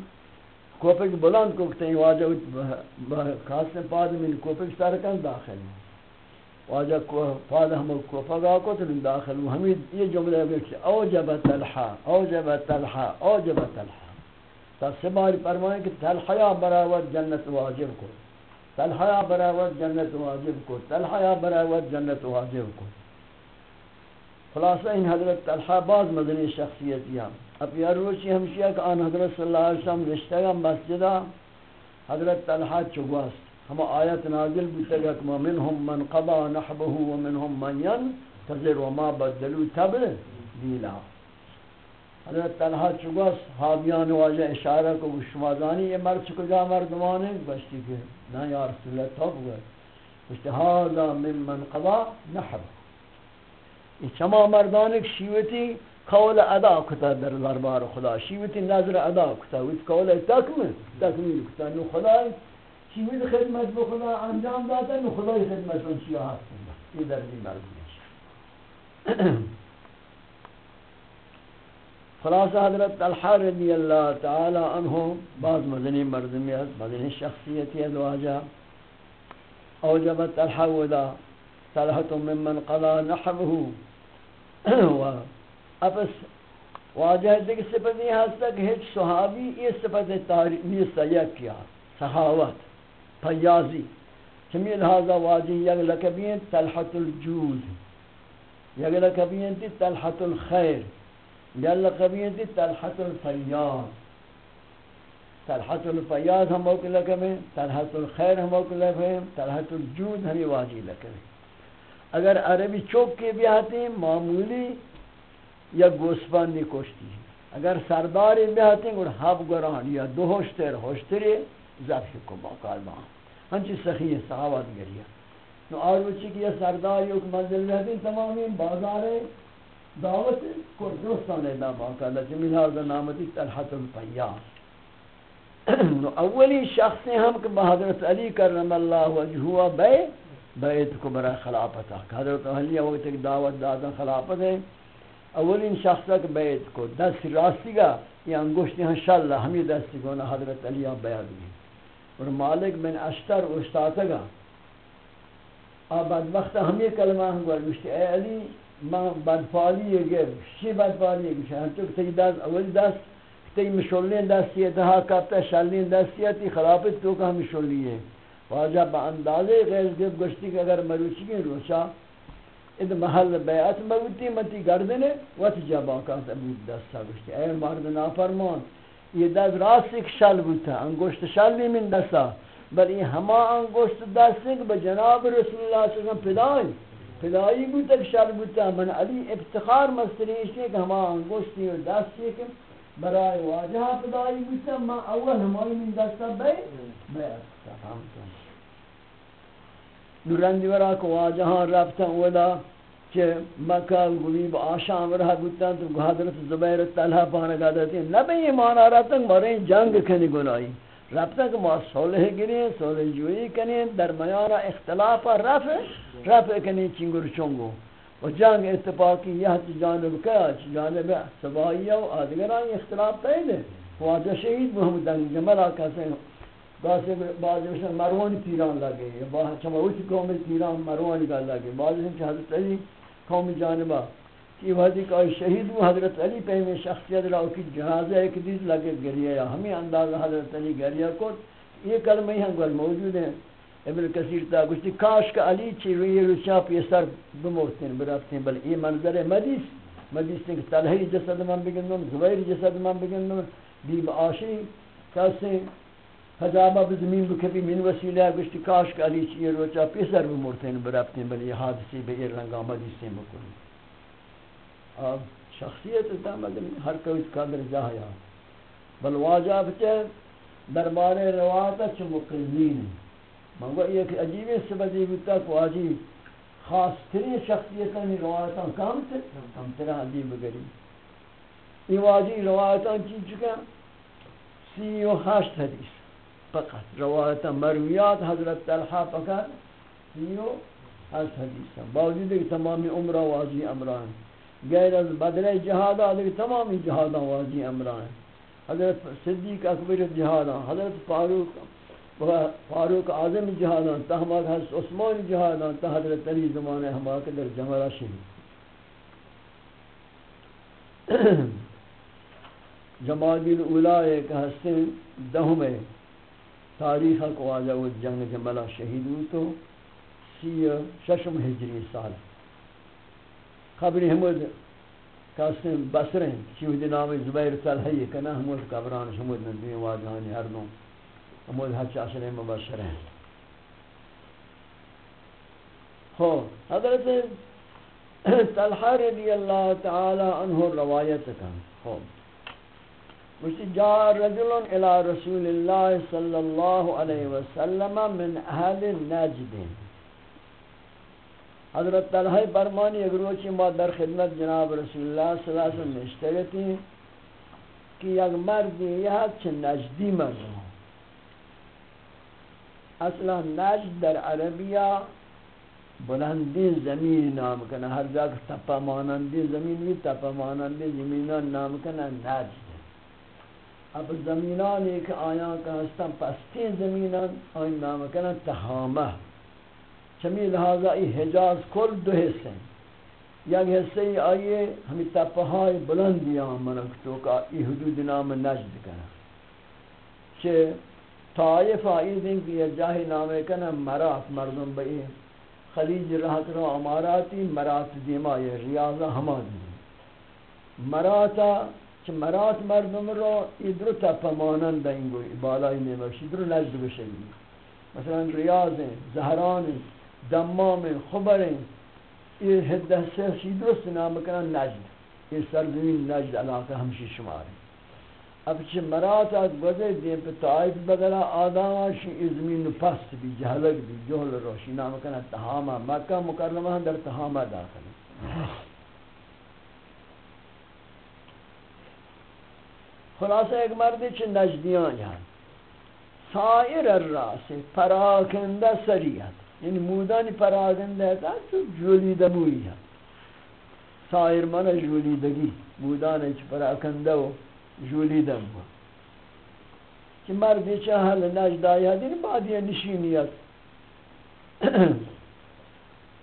کوپک بلند کو کتے ہیں واجہ خاص پاد من کوپک سر کن داخل ہیں۔ واجہ کو فاد ہم کو فگا کو تو داخل حمید، یہ جملہ ہے کہ اوجب تلحا اوجب تلحا اوجب تلحا۔ تا سبار فرمائے کہ تلحا برابر جنت واجب کو۔ تلحا برابر جنت واجب کو۔ تلحا برابر جنت واجب کو۔ خلاصہ ان حضرت تلحا بعض مدنی شخصیتیاں۔ اب یہ روچی ہمشیہ کہ آن حضرت صلی اللہ علیہ وسلم رشتہ مسجدہ حضرت تلحا چگواست۔ ہم آیت نازل بودتا کہ منهم من قضا نحبه ومنهم من ينتظر وما بدلوا تبدیلا حضرت طلحہ چگوس حابیان واجہ اشارہ کو شمازانی یہ مرد چکا چکجا مردمانے بشتی کہ نا یا رسول اللہ توب گئے بشتی هذا من من قضا نحب یہ چما مردانک شیوتی قول ادا کتا در دربار خدا، شیوتی نظر ادا کتا، ویت قول تکمل تکمیل کتا، نو خدا چیز خدمت به خدا انجام دادن و خدای خدمت اون چیا هستن؟ این در این خلاص حضرت طلحہ رضی اللہ تعالی عنہ، بعض مدنی مردمی ہے مدنی شخصیتی ہے دواجہ اوجبت طلحہ ودا طلحة ممن قضى نحبه و اپس واجہ دیکھ سپتی ہستا کہ ہیچ صحابی یہ سپت تاریخ نیستا یک کیا. صحاوت فیاضی. چمی لہذا واجی یک لکبین تلحت الجود. یک لکبین تی تلحت الخیر. یک لکبین تی تلحت الفیاض. تلحت الفیاض ہم اوک لکبین تلحت الخیر ہم اوک لکبین تلحت الجود ہمی واجی لکبین اگر عربی چوک کے بھی آتے ہیں، معمولی یا گوسپانی کوشتی ہے اگر سرداری بھی آتے ہیں اور ہب گران یا دو ہوشتر ہوشتری ذبح کو باقال با. ہنچی سخی صحابت گریا نو آروچی کی یہ سرداری ایک منزل رہتی تمامی بازار دعوت کردستان دا باقاعدہ جمیل حاضر نامتی طلحت الفیاض. اولی شخص ہم کہ حضرت علی کرم اللہ وجہوا بے بیت کو برای خلافت حضرت علی وقت ایک دعوت دادا خلافت ہے. اولین شخص کہ بیت کو دست راستی گا. یہ انگوشتی ہاں شاللہ ہمیں دستی کو حضرت علی بیعت دی اور مالک بن اشتر اشتاتا گا آباد وقت ہمیں کلمہ ہم گوار مشتی اے علی، ما بدفالی گه چی بدفالی گه هر تو تی دست اول دست تی مشولین دستیت ها کپتا شلین دستیتی خلافت تو که مشولیه واجہ با اندازے غیر گفت گشتی کہ اگر مروچی کی روچا. اد محل بیعت موتی متی گردنے، وقت جب آقا بود دستا گشتی اے مرد نافرمان یہ دست راست ایک شل بودتا انگوشت شلی من دستا بل یہ ہما انگوشت دستی کہ بجناب رسول اللہ صلی اللہ علیہ وسلم پدائی فدایی بود که شر بود من علی افتخار مستریش که ہما انگشتی و دستی که برای واجه فدایی بود ما اول همایی من دستا بی بی استفهم کن نورندی ورا که واجه ها رفتن ودا کہ مکہ گوی با آشام رہا گوتن تو حضرت زبیر طلحہ پانا گادتی نبی ایمان آراتن مارے جنگ کنی گنائی رابطہ کہ ما صلح گریں صلح جوئی کنیں درمیان اختلاف رفع رفع کنیں چنگر چنگو۔ و جنگ اتفاقی، یہ چی جانب کیا چی جانب سبائیہ و آدگران اختلاف تیدے واجہ شہید محمد دنگ جمل آکا سے بعض بشن مروانی تیران لگے چما اوچی قوم تیران مروانی کا لگے۔ بعض بشن حضرت علی قوم جانبہ کہ وحدی کا شہید وہ حضرت علی پہ میں شخصیت راو کی جہازہ ایک دیز لگے گریہ یا ہمیں انداز حضرت علی گریہ کو، یہ کلمہ ہی ہم موجود ہیں۔ ابن کثیر تا گوشتی، کاش کا علی چی روی روچا پیسر بموتین برفتین بل یہ منظر مدیس۔ مدیس تنک تلہی جسد من بگندم، زبیر جسد من بگندم بیب آشی کسی حجابہ بزمین بکبی من وسیلہ گوشتی کاش کا علی چی روچا پیسر بموتین برفتین بل یہ حادثی بے رنگا مدیس تین بکنی شخصیت تا مدنی ہر کوئی قدر جایا بل واجہ بچے دربار روایت چ مقرنین منگو ایک عجیب سبدی بتا کو واجی خاص ترین شخصیتاں روایتاں کام سے ہم ترا عجیب گری یہ واجی روایتاں چی چکا سی و ہشت حدیث فقط روایتاں مرویات حضرت طلحہ فقط سی و حدیث باوجود کہ تمامی عمرہ واجی امران غیر از بدر جہاد آدھے تمامی جہاداں واجی امران حضرت صدیق اکبر جہاداں حضرت فاروق فاروق اعظم جہاداں تا حضرت عثمان جہاداں تا حضرت علی زمان ہمارا کے در جمرہ شہید جمادی الاولا ایک ہستیں دہم ہے تاریخ کو آجا وہ جنگ جملہ شہید ہوئی تو سی ششم ہجری سال۔ خبری حمود کاسم بسریں چیوہدی جی نام زبیر طلحی کنا حمود قبران حمود ندوی واجہانی ہر دوں حمود حج عشر مبشر ہیں ہو، حضرت طلحہ رضی اللہ تعالی عنہ روایت کا۔ ہو۔ مجھے جا رجل الى رسول اللہ صلی اللہ علیہ وسلم من اہل نجدین حضرت طلحہ برمانی اگروچی ما در خدمت جناب رسول اللہ صلی اللہ علیہ وسلم نشتگتی کہ یک مرد یہ چھ نجدی مرد. اصلا نجد در عربیہ بلندی زمین نام کنا ہر جا تپا مانندی زمین بھی تپا مانندی زمینان نام کنا نجد. اب زمینان ایک آیاں کا ہستن پستی زمینان؟ آئین نام کنا تحامہ چمی لہذا ای حجاز کل دو حصے یک حصے آئیے ہمیں تپہائی بلندی آمنک تو کا ای حدود نام نجد کنا چھ طائف آئی دن کی یہ جاہی نامے کنا مرات مردم بئی خلیج رہت رو اماراتی، مرات دیما یہ ریاضہ ہما دی مراتا چھ مرات مردم رو ادرو تپہ مانند دیں گوئی بالائی نیمکش ادرو نجد بشگی مثلا ریاض ہیں زہران ہیں دمام خبریں یہ حدہ سے شی درست نام کرنا نجد یہ سرزمین نجد علاقہ ہمشی شمار ہے اب چھ مرات آت گزے دین پہ طائف بگلا آدم شی ازمین پست بھی جہلک بھی جہل روشی نام کرنا تہامہ مکہ مکرمہ در تہامہ داخل. خلاصہ ایک مردی چھ نجدیان یعنی سائر الراس پراکنده سریعت. یعنی مودانی پراکنده تا تو جولیده مویی هست سائر من جولیدگی مودانی چھ پراکنده و جولیده مو که مردی چه حل نجدایی هست یعنی بعدی نشینیت.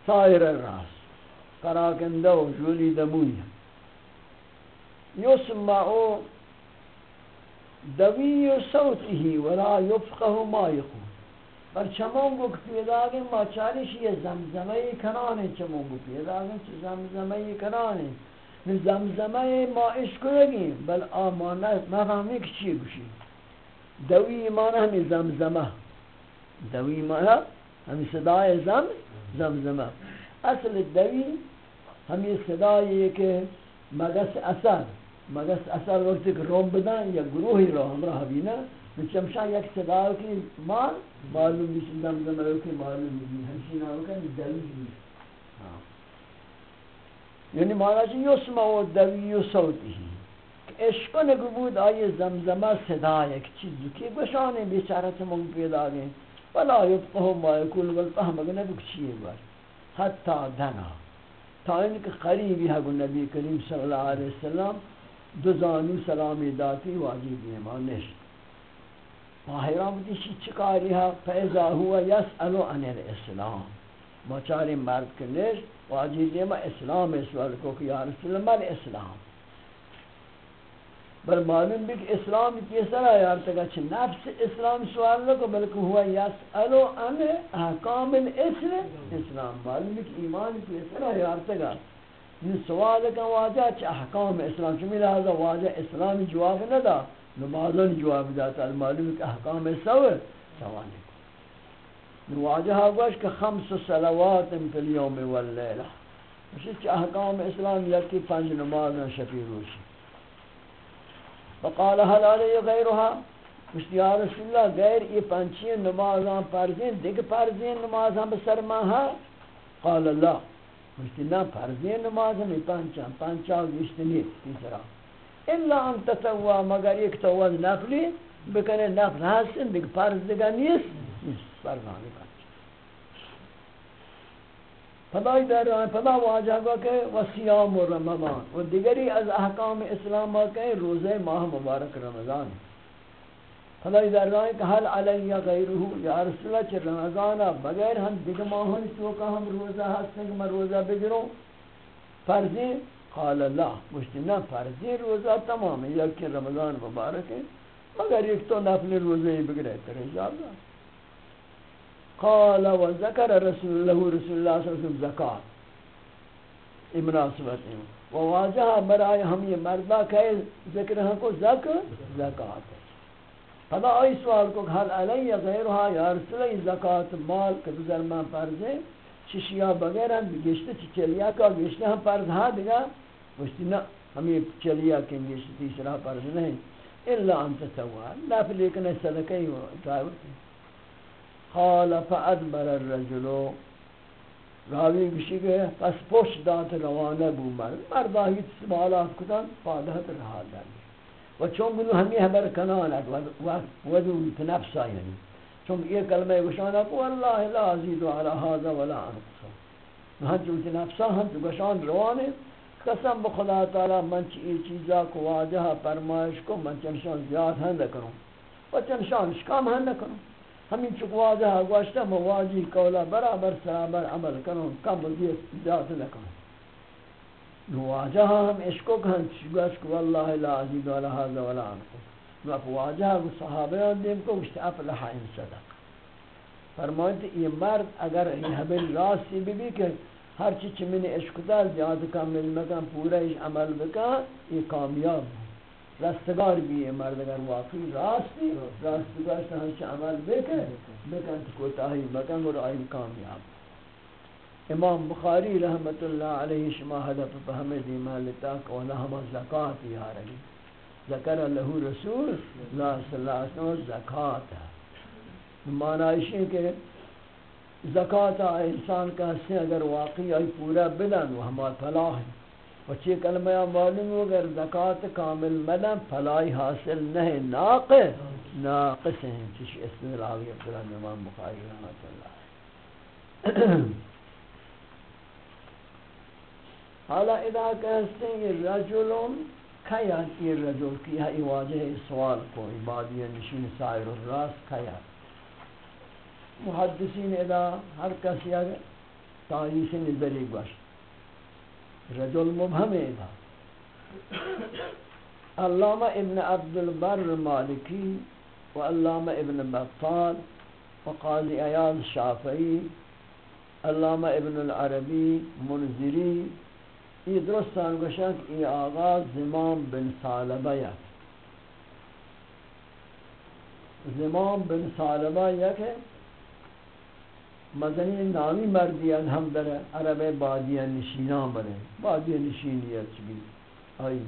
سائر الراس پراکنده و جولیده مویی یسمعو دوی صوته ولا يفقه ما يقول بر چمون گو پیدا گن ما چالش یہ زمزمه کنانه چمون گو پیدا گن چه زمزمه کنانه من زمزمه ما عشق کنگیم بل آمانه مفهمی که چی گوشی؟ دوی مانه همی زمزمه. دوی مانه همی صدای زم زمزمه. اصل دوی همی صدایی که مگس اثر. مگر اثر وقتی که روم بدن یا گروهی رو همراه بینا بچمشا یک صدا کی مال، معلوم نیست دم دم رو کی معلوم نیست همشین آو کنی دلیل نیست. یعنی مانا چی یسمع و دوی و صوتی. عشق نگو بود آیه زمزمه صدا یک چیزی که گشانه بیچاره تمام پیدا گئے؟ ولا یبقه ما یکول والفهم اگر نبک چیه بار. حتی دنا. تا اینکه قریبی ہے نبی کریم صلی اللہ علیہ وسلم دو زانو سلامی داتی واجب ایمان نشت. ماہران بودی چکاری ہا فیضا ہوا یسألو عن الاسلام مچاری مرد کے نشت واجب ایمان اسلام سوال کو کہ یا رسول اللہ مال اسلام. بل معلوم بھی کہ اسلام کیسا ہے یار تک اچھا نفس اسلام سوال لکو بلکہ ہوا یسألو عن احکام الاسلام. اسلام معلوم بھی کہ ایمان کیسا ہے یار تک یہ سوال کا واجہ چ احکام اسلام چمی لہذا واجہ اسلام جواب نہ دا نمازن جواب داتا، معلوم کہ احکام سو سوال کو واجہ گوش کہ خمس صلوات فی اليوم واللیلہ اسی چ احکام اسلام یکی پنج نماز شفی روشی فقال هل علی غیرها؟ مشت یا رسول اللہ، غیر یہ پنچی نمازاں پرزین، دیکھ پرزین نمازاں بسر ماہا قال اللہ مشتی نا فرضی نماز ہمیں پانچا پانچا گشت نیت تیسرا الا ان تتوا، مگر ایک توا نفلی بکنے نفل حسن دیکھ فرض دیگا نیست. نیست فرضانی پانچا پدای در رہا پدا واجہ گا کہ وسیام و رمضان. و دیگری از احکام اسلام کہ روزے ماہ مبارک رمضان. ہے خدای در کہ حل علی غیرہ یا رسول اللہ چھ رمضان بغیر ہم دیگر ماہن چوکا ہم روزہ ہستیں کہ میں روزہ بگروں۔ فرضی قال اللہ مجھتے فرضی روزہ تمام ہے یکی رمضان مبارک ہے، مگر ایک تو نفل روزہ ہی بگرے تر اجازہ قال و ذکر رسول اللہ رسول اللہ صلی اللہ علیہ وسلم زکاة امناسبت ہے۔ وواجہ برای ہم یہ مردہ کہے ذکر ہم کو ذکر زکاة فدا آئی سوال کو حل علی غیرها یا رسول زکات مال کہ بزر من فرض چشیا بغیر ہم گشتے چلیا کا گشتے ہم فرض ہاں دیگا۔ گشتے نا ہمیں چلیا کے گشتے تیسرا فرض نہیں۔ الا ان تتوا لا في لیکن صدقہ ہی تعاون قال فادبر الرجل۔ راوی بشی کہ پس پوش دات روانہ بو مرد۔ مردہ ہیت سوالات کتن فادہت رہا داری و چون بلو همیه بر کنانت و دونت نفسا یعنی چون یه کلمه گشانت والله لا ازید على هذا ولا انقصا هر جو تنفسا نفسا هم تو گشان روانه. قسم بخدا خدا تعالی من چی چیزا کو واجه فرمایش کو من چنشان زیاد هم نکنم. و چنشان شکام هم نکنم. همین چک واجه گوشتا و کولا برابر سرابر عمل کنم کم و زیاد نکنم. کروں نواجہ ہم عشقو کہن چگوش کو واللہ لا عزیز ولا حاضر ولا عنکو نو واجہ کو صحابہ دیم کو اشت افلح ان صدق۔ فرمائیت یہ مرد اگر یہ حبل راستی بھی بھی کہ ہر چیز من عشق دار زیاد کامل مکان پورا اس عمل بکا، یہ کامیاب رستگار بھی یہ مرد اگر واقعی راستی راستگار سے ہر چیز عمل بکا بکن تو کوتاہی مکان اور آئی کامیاب۔ امام بخاری رحمت اللہ علیہ شما حدف فهمت ایمان لتاک ولا ہما زکاة یا رہی۔ ذکر اللہ رسول اللہ صلی اللہ علیہ وسلم زکاة معنی ہے کہ زکاة انسان کا حصہ اگر واقعی پورا بدن و ہما فلاح وچی کلمہ معلوم ہو اگر زکاة کامل مدن فلائی حاصل نہیں، ناقص ناقص ہیں۔ چش اسم راوی عبداللہ امام بخاری رحمت اللہ حالا ادا کہتے ہیں یہ رجلون کیا یہ رجل؟ کیا یہ واجہ سوال کو عبادی نشین سائر الراس کیا؟ محدثین ادا ہر کسی اگر تاریخ نظری گوشت رجل مبہم ادا علامہ ابن عبد البر مالکی و علامہ ابن بطال و قاضی ایاز شافعی، علامہ ابن العربی منذری یہ درستان گوشن کہ یہ آغاز زمام بن سالبہ یک. زمام بن سالبہ یک ہے. مدنی نامی مردی ہم در عرب بادی نشینان بنے. بادی نشینیت بھی آئی.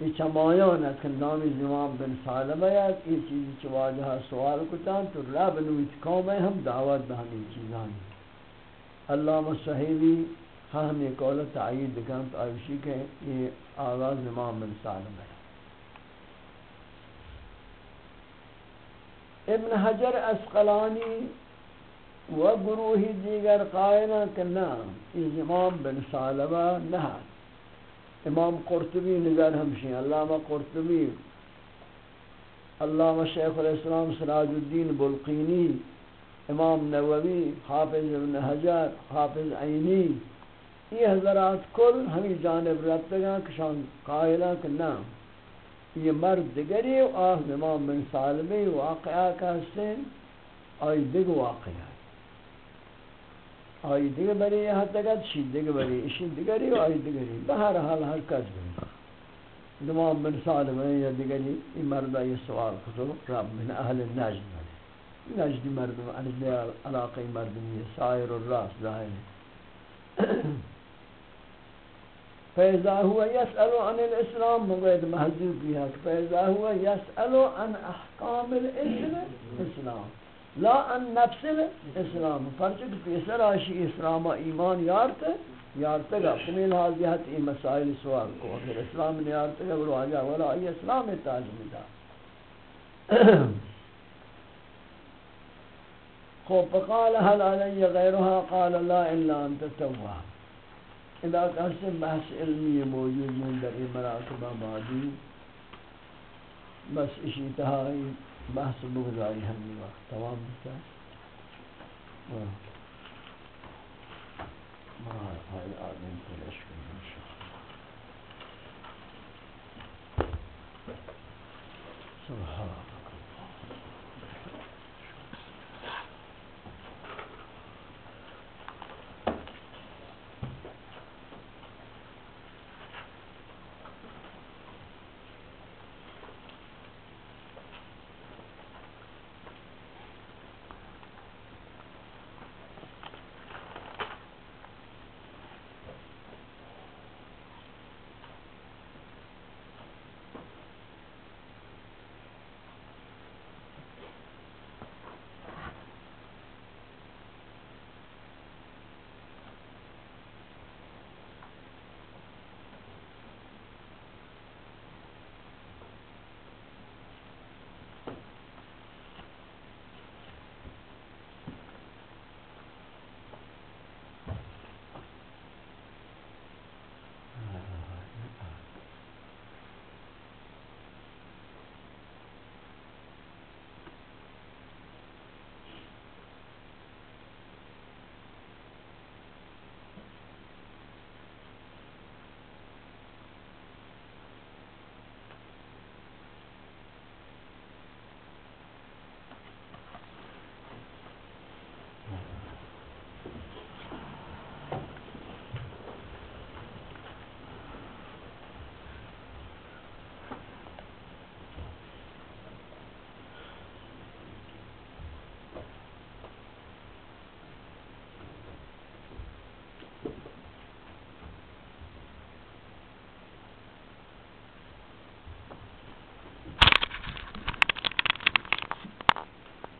یہ چمایان ہے کہ نامی زمان بن سالم ہے یہ چیزی چواجہ سوال کتان تو رب نویت قوم ہم دعوت بہنی چیزانی. علامہ صحیبی ہاں، ہم یہ قول تعیید دکھان تو آئیشی کہ یہ آغاز امام بن سالم ہے۔ ابن حجر اسقلانی و گروہی دیگر قائلہ کہ نا یہ امام بن سالبہ نہ۔ امام قرطبی نظر ہمشی علامہ قرطبی، علامہ شیخ الاسلام سراج الدین بلقینی، امام نووی، حافظ ابن حجر، حافظ عینی۔ یہ حضرات کل ہمیں جانب ربتگاں کشان قائلہ کہ نا یہ مرد دگری و آہ، امام بن سالبی واقعہ کا حسین آئی دگ واقعہ۔ آئی دیگه بری یه حد تکت شید دیگه بری اشید دیگری و آئی دیگری به هر کس بری۔ دمام بن سالم یا دیگری این مرد یہ سوال کتو رب من اهل نجد بری نجد مردم انجل علاقه مردمی سائر الراس ظاهر فإذا هو يسأل عن الإسلام مغيد مهدو فيها. فإذا هو يسأل عن أحكام الإسلام لا عن نفس الإسلام. فرشك في سراشي إسلام إيمان يارت يارت رقم هذه هذه مسائل سوال کو الإسلام إسلام يارت ولا أي إسلام تعلم دا خب قال هل علي غيرها؟ قال لا إلا أن تتوها علاقہ سے بحث علمی موجود من در این مراقب آبادی بس اسی تہائی بحث بگزاری ہمی وقت. تمام؟ آه. بتا ہمارے آدم کو لشکر انشاءاللہ سبحان